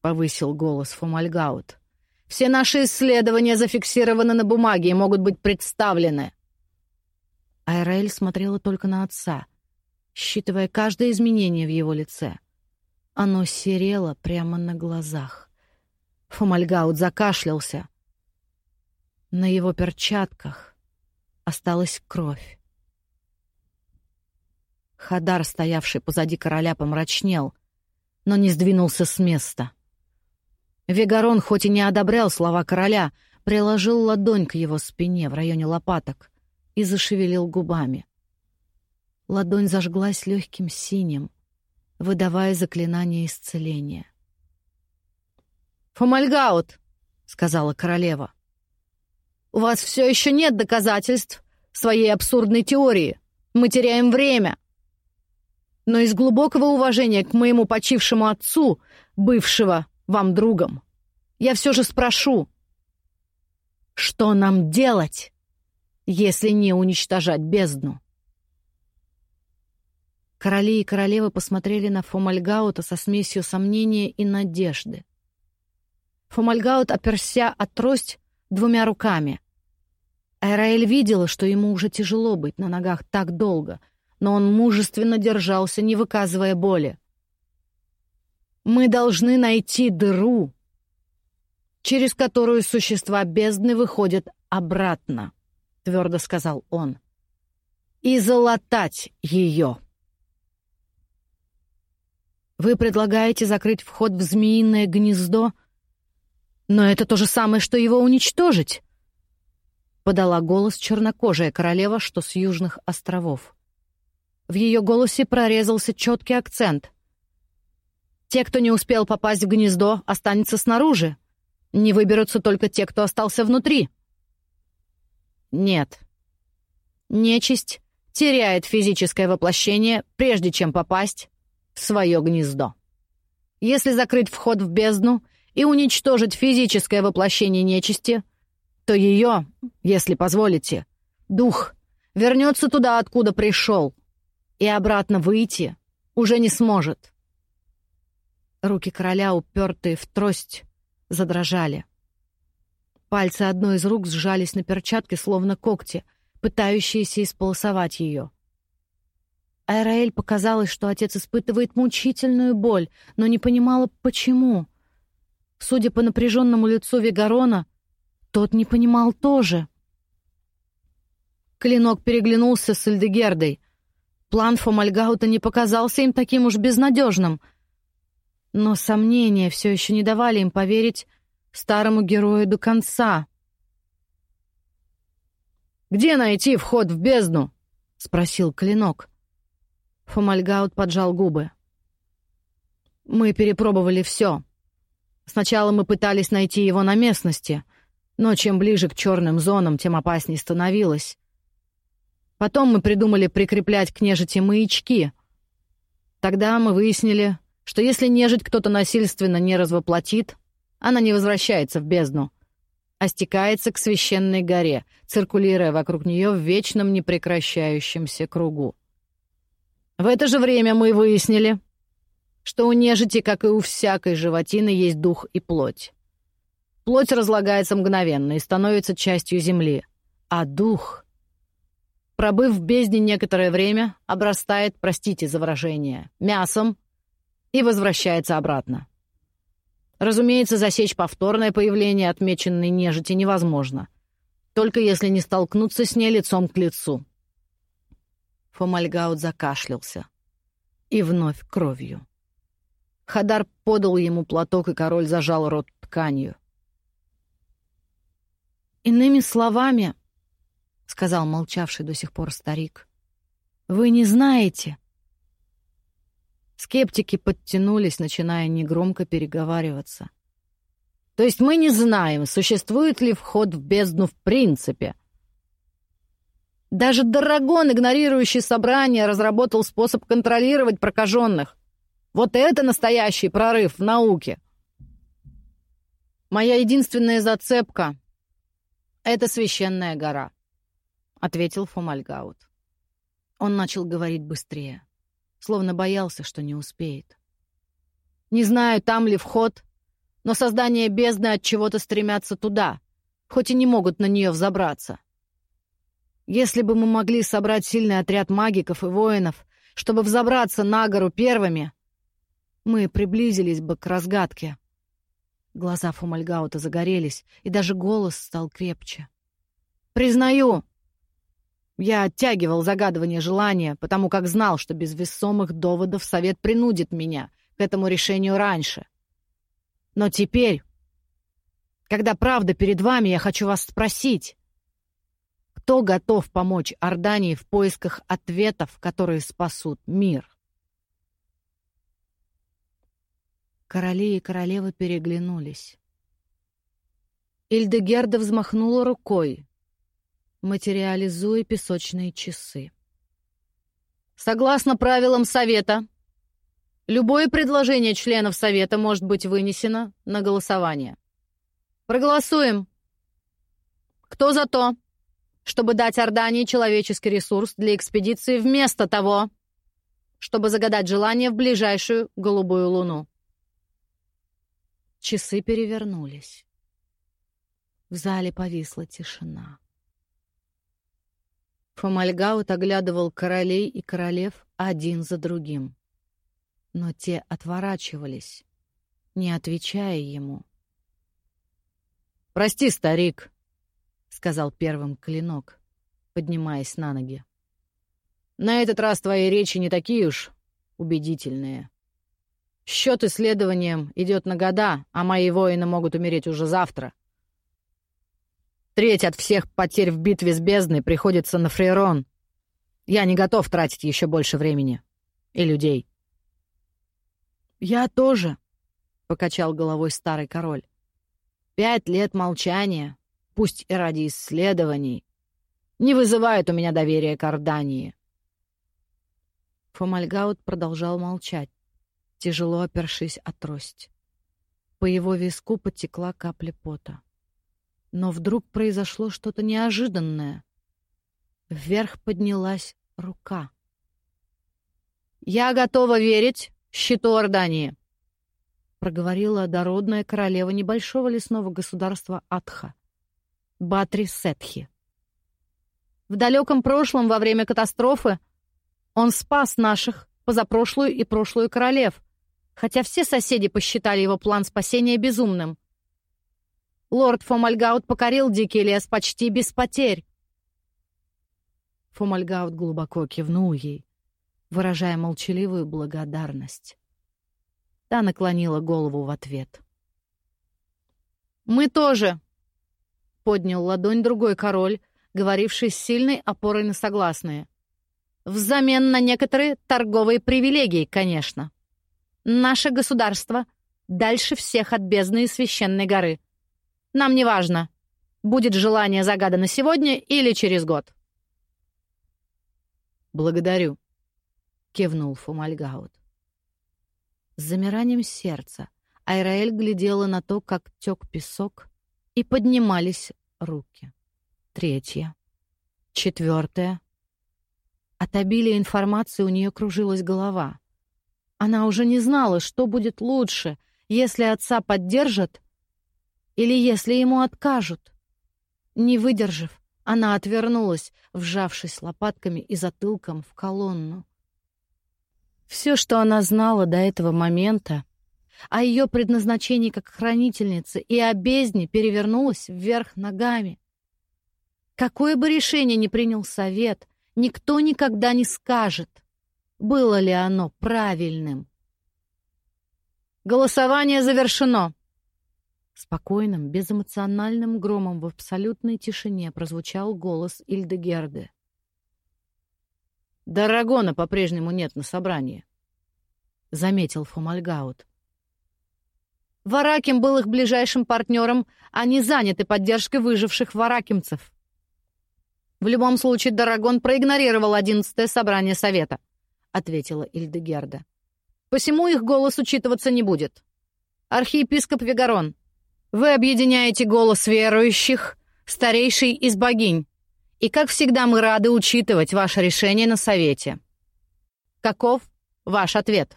Speaker 2: повысил голос Фомальгаут. Все наши исследования зафиксированы на бумаге и могут быть представлены.
Speaker 1: Айраэль смотрела только на отца, считывая каждое изменение в его лице. Оно серело прямо на глазах. Фомальгаут закашлялся. На его перчатках осталась кровь. Хадар, стоявший позади короля, помрачнел, но не сдвинулся с места. Вегарон, хоть и не одобрял слова короля, приложил ладонь к его спине в районе лопаток и зашевелил губами. Ладонь зажглась легким синим, выдавая заклинание исцеления.
Speaker 2: «Фомальгаут!» — сказала королева. «У вас все еще нет доказательств своей абсурдной теории. Мы теряем время. Но из глубокого уважения к моему почившему отцу, бывшего вам другом. Я все же спрошу, что нам делать, если не уничтожать бездну?
Speaker 1: Короли и королевы посмотрели на Фомальгаута со смесью сомнения и надежды. Фомальгаут оперся от трость двумя руками. Айраэль видела, что ему уже тяжело быть на ногах так долго, но он мужественно держался, не выказывая боли.
Speaker 2: Мы должны найти дыру, через которую существа бездны выходят обратно, твердо сказал он, и залатать ее.
Speaker 1: Вы предлагаете закрыть вход в змеиное гнездо, но это то же самое, что его уничтожить, подала голос чернокожая королева, что с южных островов. В ее голосе прорезался четкий акцент — те, кто не успел попасть в гнездо, останутся снаружи. Не выберутся только те, кто остался внутри. Нет. Нечисть теряет физическое воплощение, прежде чем попасть в свое гнездо. Если закрыть вход в бездну и уничтожить физическое воплощение нечисти, то ее, если позволите, дух вернется туда, откуда пришел, и обратно выйти уже не сможет. Руки короля, упертые в трость, задрожали. Пальцы одной из рук сжались на перчатке, словно когти, пытающиеся исполосовать ее. Айраэль показалось, что отец испытывает мучительную боль, но не понимала, почему. Судя по напряженному лицу Вегарона, тот не понимал тоже. Клинок переглянулся с Эльдегердой. План Фомальгаута не показался им таким уж безнадежным — но сомнения все еще не давали им поверить старому герою до конца.
Speaker 2: «Где найти вход в бездну?» — спросил Клинок.
Speaker 1: Фомальгаут поджал губы. «Мы перепробовали все. Сначала мы пытались найти его на местности, но чем ближе к черным зонам, тем опаснее становилось. Потом мы придумали прикреплять к нежити маячки. Тогда мы выяснили, что если нежить кто-то насильственно не развоплотит, она не возвращается в бездну, а стекается к священной горе, циркулируя вокруг нее в вечном непрекращающемся кругу. В это же время мы выяснили, что у нежити, как и у всякой животины, есть дух и плоть.
Speaker 2: Плоть разлагается мгновенно и становится частью земли. А дух, пробыв в бездне некоторое время, обрастает, простите за выражение, мясом и возвращается обратно. Разумеется, засечь повторное появление отмеченной нежити невозможно, только если не столкнуться с ней лицом к лицу. Фомальгаут закашлялся. И вновь кровью. Хадар подал ему платок, и король зажал рот тканью. «Иными словами, — сказал молчавший до сих пор старик, — вы не знаете». Скептики подтянулись, начиная негромко переговариваться. «То есть мы не знаем, существует ли вход в бездну в принципе?» Даже Дорогон, игнорирующий собрание, разработал способ контролировать прокаженных. Вот это настоящий прорыв в науке. Моя единственная зацепка — это священная гора, — ответил Фомальгаут. Он начал говорить быстрее, словно боялся, что не успеет. Не знаю, там ли вход, но создание бездны от чего-то стремятся туда, хоть и не могут на нее взобраться. Если бы мы могли собрать сильный отряд магиков и воинов, чтобы взобраться на гору первыми, мы приблизились бы к разгадке. Глаза Фомальгаута загорелись, и даже голос стал крепче. «Признаю, я оттягивал загадывание желания, потому как знал, что без весомых доводов совет принудит меня к этому решению раньше. Но теперь, когда правда перед вами, я хочу вас спросить, кто готов помочь Ордании в поисках ответов, которые спасут мир? Короли и королевы переглянулись. Ильдегерда взмахнула рукой, материализуя песочные часы. Согласно правилам Совета, любое предложение членов Совета может быть вынесено на голосование. Проголосуем. Кто за то, чтобы дать Ордании человеческий ресурс для экспедиции вместо того, чтобы загадать желание в ближайшую голубую луну. Часы перевернулись. В зале повисла тишина. Фомальгаут оглядывал королей и королев один за другим. Но те отворачивались, не отвечая ему. «Прости, старик», сказал первым клинок, поднимаясь на ноги. На этот раз твои речи не такие уж убедительные. Счет исследованиям идет на года, а мои воины могут умереть уже завтра. Треть от всех потерь в битве с бездной приходится на Фрейрон. Я не готов тратить еще больше времени. И людей. «Я тоже», — покачал головой старый король. «Пять лет молчания, пусть и ради исследований, не вызывает у меня доверия к Ордании. Фомальгаут продолжал молчать, тяжело опершись о трость. По его виску потекла капля пота. Но вдруг произошло что-то неожиданное. Вверх поднялась рука. «Я готова верить щиту Ордании», — проговорила дородная королева небольшого лесного государства Атха. Батри Сетхи. В далеком прошлом, во время катастрофы, он спас наших позапрошлую и прошлую королев, хотя все соседи посчитали его план спасения безумным. Лорд Фомальгаут покорил дикий лес почти без потерь. Фомальгаут глубоко кивнул ей, выражая молчаливую благодарность. Та наклонила голову в ответ. «Мы тоже поднял ладонь другой король, говоривший с сильной опорой на согласные. Взамен на некоторые торговые привилегии, конечно. Наше государство дальше всех от бездны и священной горы. Нам не важно, будет желание загадано сегодня или через год. «Благодарю», — кивнул Фумальгаут. С замиранием сердца Айраэль глядела на то, как тек песок, и поднимались руки. Третья. Четвертая. От обилия информации у нее кружилась голова. Она уже не знала, что будет лучше, если отца поддержат Или если ему откажут? Не выдержав, она отвернулась, вжавшись лопатками и затылком в колонну. Все, что она знала до этого момента, о ее предназначении как хранительницы и о бездне перевернулось вверх ногами. Какое бы решение ни принял совет, никто никогда не скажет, было ли оно правильным. «Голосование завершено!» Спокойным, безэмоциональным громом в абсолютной тишине прозвучал голос Ильдегерды. «Дарагона по-прежнему нет на собрании», — заметил Фомальгаут. Вараким был их ближайшим партнером, они заняты поддержкой выживших варакимцев. В любом случае, Дарагон проигнорировал одиннадцатое собрание Совета, ответила Ильдегерда. Посему их голос учитываться не будет. Архиепископ Вегарон, вы объединяете голос верующих, старейший из богинь, и, как всегда, мы рады учитывать ваше решение на Совете. Каков ваш ответ?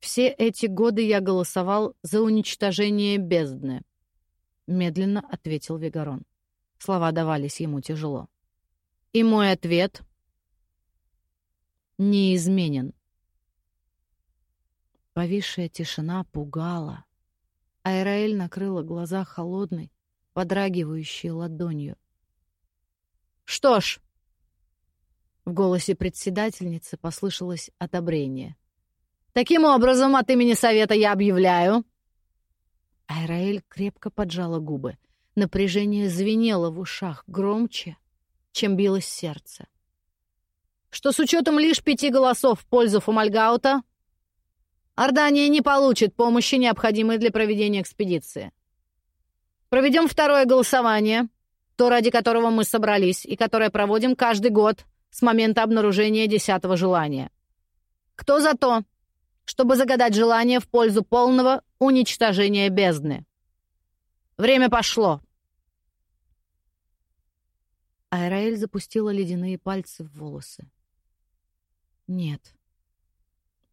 Speaker 2: Все эти годы я голосовал за уничтожение бездны, медленно ответил Вегарон. Слова давались ему тяжело. И мой ответ неизменен. Повисшая тишина пугала. Айраэль накрыла глаза холодной, подрагивающей ладонью. «Что ж...» В голосе председательницы послышалось одобрение. «Таким образом, от имени Совета я объявляю...» Айраэль крепко поджала губы. Напряжение звенело в ушах громче, чем билось сердце. Что с учетом лишь пяти голосов в пользу Фомальгаута, Ордания не получит помощи, необходимой для проведения экспедиции. Проведем второе голосование, то, ради которого мы собрались, и которое проводим каждый год с момента обнаружения десятого желания. Кто за то, чтобы загадать желание в пользу полного уничтожения бездны? Время пошло. Айраэль запустила ледяные пальцы в волосы. Нет.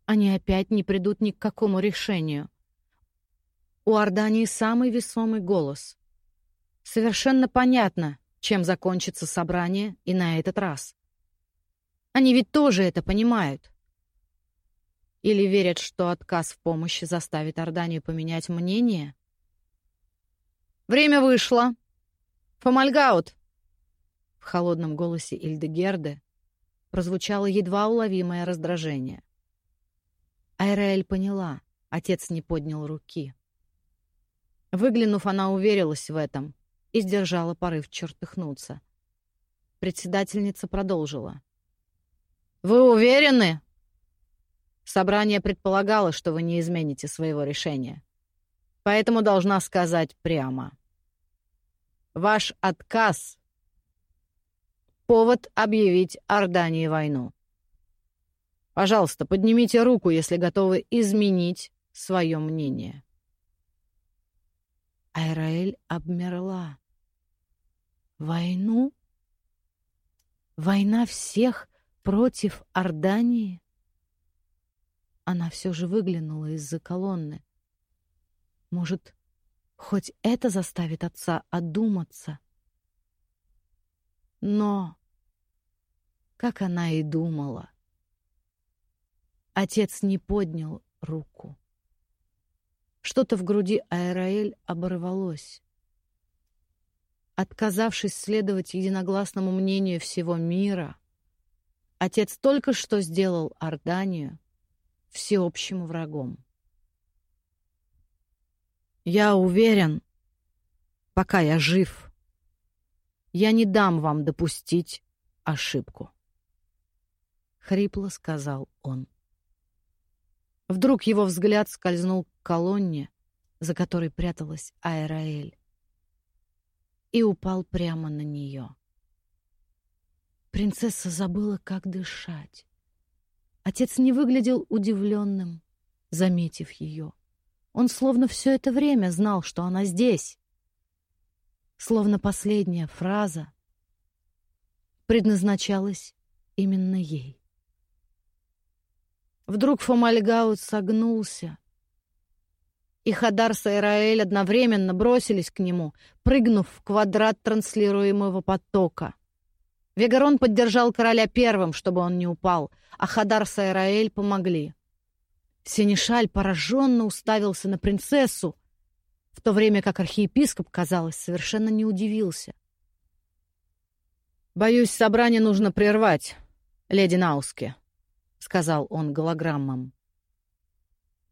Speaker 2: Они опять не придут ни к какому решению. У Ордании самый весомый голос. Совершенно понятно, чем закончится собрание и на этот раз. Они ведь тоже это понимают. Или верят, что отказ в помощи заставит Орданию поменять мнение? Время вышло. Фомальгаут, в холодном голосе Ильдегерды прозвучало едва уловимое раздражение. Айраэль поняла, отец не поднял руки. Выглянув, она уверилась в этом и сдержала порыв чертыхнуться. Председательница продолжила. «Вы уверены?» Собрание предполагало, что вы не измените своего решения. Поэтому должна сказать прямо. Ваш отказ повод объявить Ордании войну. Пожалуйста, поднимите руку, если готовы изменить свое мнение. Айраэль обмерла. Войну? Война всех против Ордании? Она все же выглянула из-за колонны. Может, хоть это заставит отца одуматься? Но, как она и думала, отец не поднял руку. Что-то в груди Аэраэль оборвалось. Отказавшись следовать единогласному мнению всего мира, отец только что сделал Орданию всеобщим врагом. «Я уверен, пока я жив», я не дам вам допустить ошибку. Хрипло сказал он. Вдруг его взгляд скользнул к колонне, за которой пряталась Аэраэль, и упал прямо на нее. Принцесса забыла, как дышать. Отец не выглядел удивленным, заметив ее. Он словно все это время знал, что она здесь словно последняя фраза предназначалась именно ей. Вдруг Фомальгаут согнулся, и Хадар с Айраэль одновременно бросились к нему, прыгнув в квадрат транслируемого потока. Вегарон поддержал короля первым, чтобы он не упал, а Хадар с Айраэль помогли. Синишаль пораженно уставился на принцессу, в то время как архиепископ, казалось, совершенно не удивился.
Speaker 1: «Боюсь, собрание нужно прервать, леди Науске», — сказал он голограммам.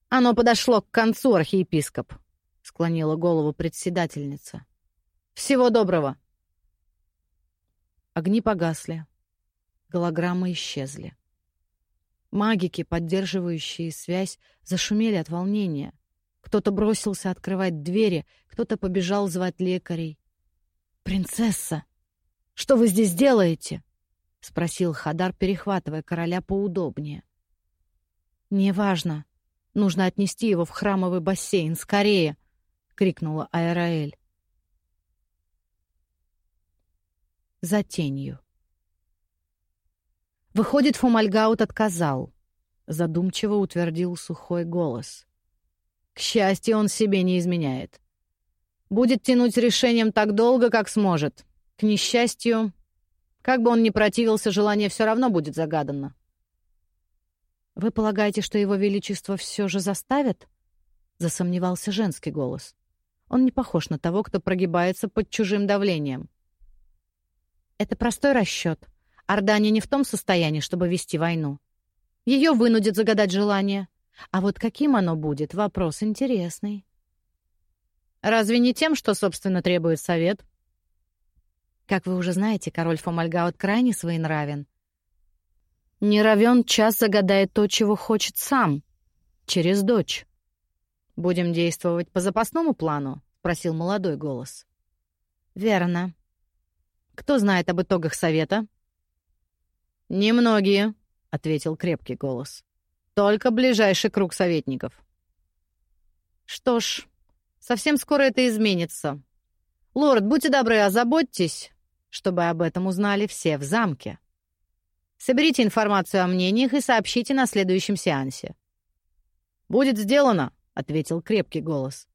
Speaker 2: «Оно подошло к концу, архиепископ», — склонила голову председательница. «Всего доброго».
Speaker 1: Огни погасли. Голограммы исчезли. Магики, поддерживающие связь, зашумели от волнения. Кто-то бросился открывать двери, кто-то побежал звать лекарей.
Speaker 2: «Принцесса!» Что вы здесь делаете?» — спросил Хадар, перехватывая короля поудобнее.
Speaker 1: «Неважно. Нужно отнести его в храмовый бассейн. Скорее!» — крикнула Айраэль. За тенью. Выходит, Фумальгаут отказал. Задумчиво утвердил сухой голос. К счастью, он себе не изменяет. Будет тянуть решением так долго, как сможет. К несчастью, как бы он ни противился, желание все равно будет загадано.
Speaker 2: «Вы полагаете, что его величество все же заставит?» — засомневался женский голос. Он не похож на того, кто прогибается под чужим давлением. «Это простой расчет. Ордания не в том состоянии, чтобы вести войну. Ее вынудит загадать желание. А вот каким оно будет — вопрос интересный».
Speaker 1: «Разве не тем, что, собственно, требует совет?»
Speaker 2: Как вы уже знаете, король Фомальгаут крайне своенравен.
Speaker 1: Не равен час загадает то, чего хочет сам, через дочь.
Speaker 2: «Будем действовать по запасному плану?» — спросил молодой голос.
Speaker 1: «Верно.
Speaker 2: Кто знает об итогах совета?»
Speaker 1: «Немногие», — ответил крепкий голос. «Только ближайший круг советников».
Speaker 2: «Что ж, совсем скоро это изменится. Лорд, будьте добры, озаботьтесь, чтобы об этом узнали все в замке. Соберите информацию о мнениях и сообщите на следующем сеансе.
Speaker 1: «Будет сделано», — ответил крепкий голос.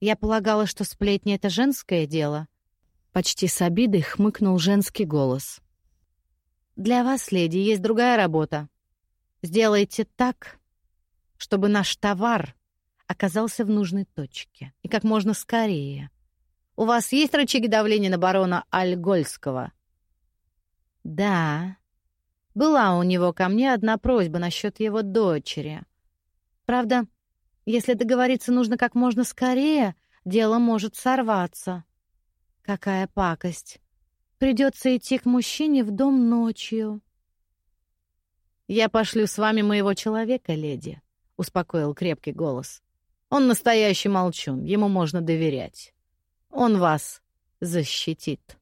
Speaker 2: «Я полагала, что сплетни — это женское дело».
Speaker 1: Почти с обидой хмыкнул женский голос.
Speaker 2: «Для вас, леди, есть другая работа. Сделайте так, чтобы наш товар оказался в нужной точке и как можно скорее. У вас есть рычаги давления на барона Альгольского?» «Да. Была у него ко мне одна просьба насчет его дочери. Правда, если договориться нужно как можно скорее, дело может сорваться. Какая пакость. Придется идти к мужчине в дом ночью».
Speaker 1: «Я пошлю с вами моего человека, леди», — успокоил крепкий голос. «Он настоящий молчун, ему можно доверять». Он вас защитит.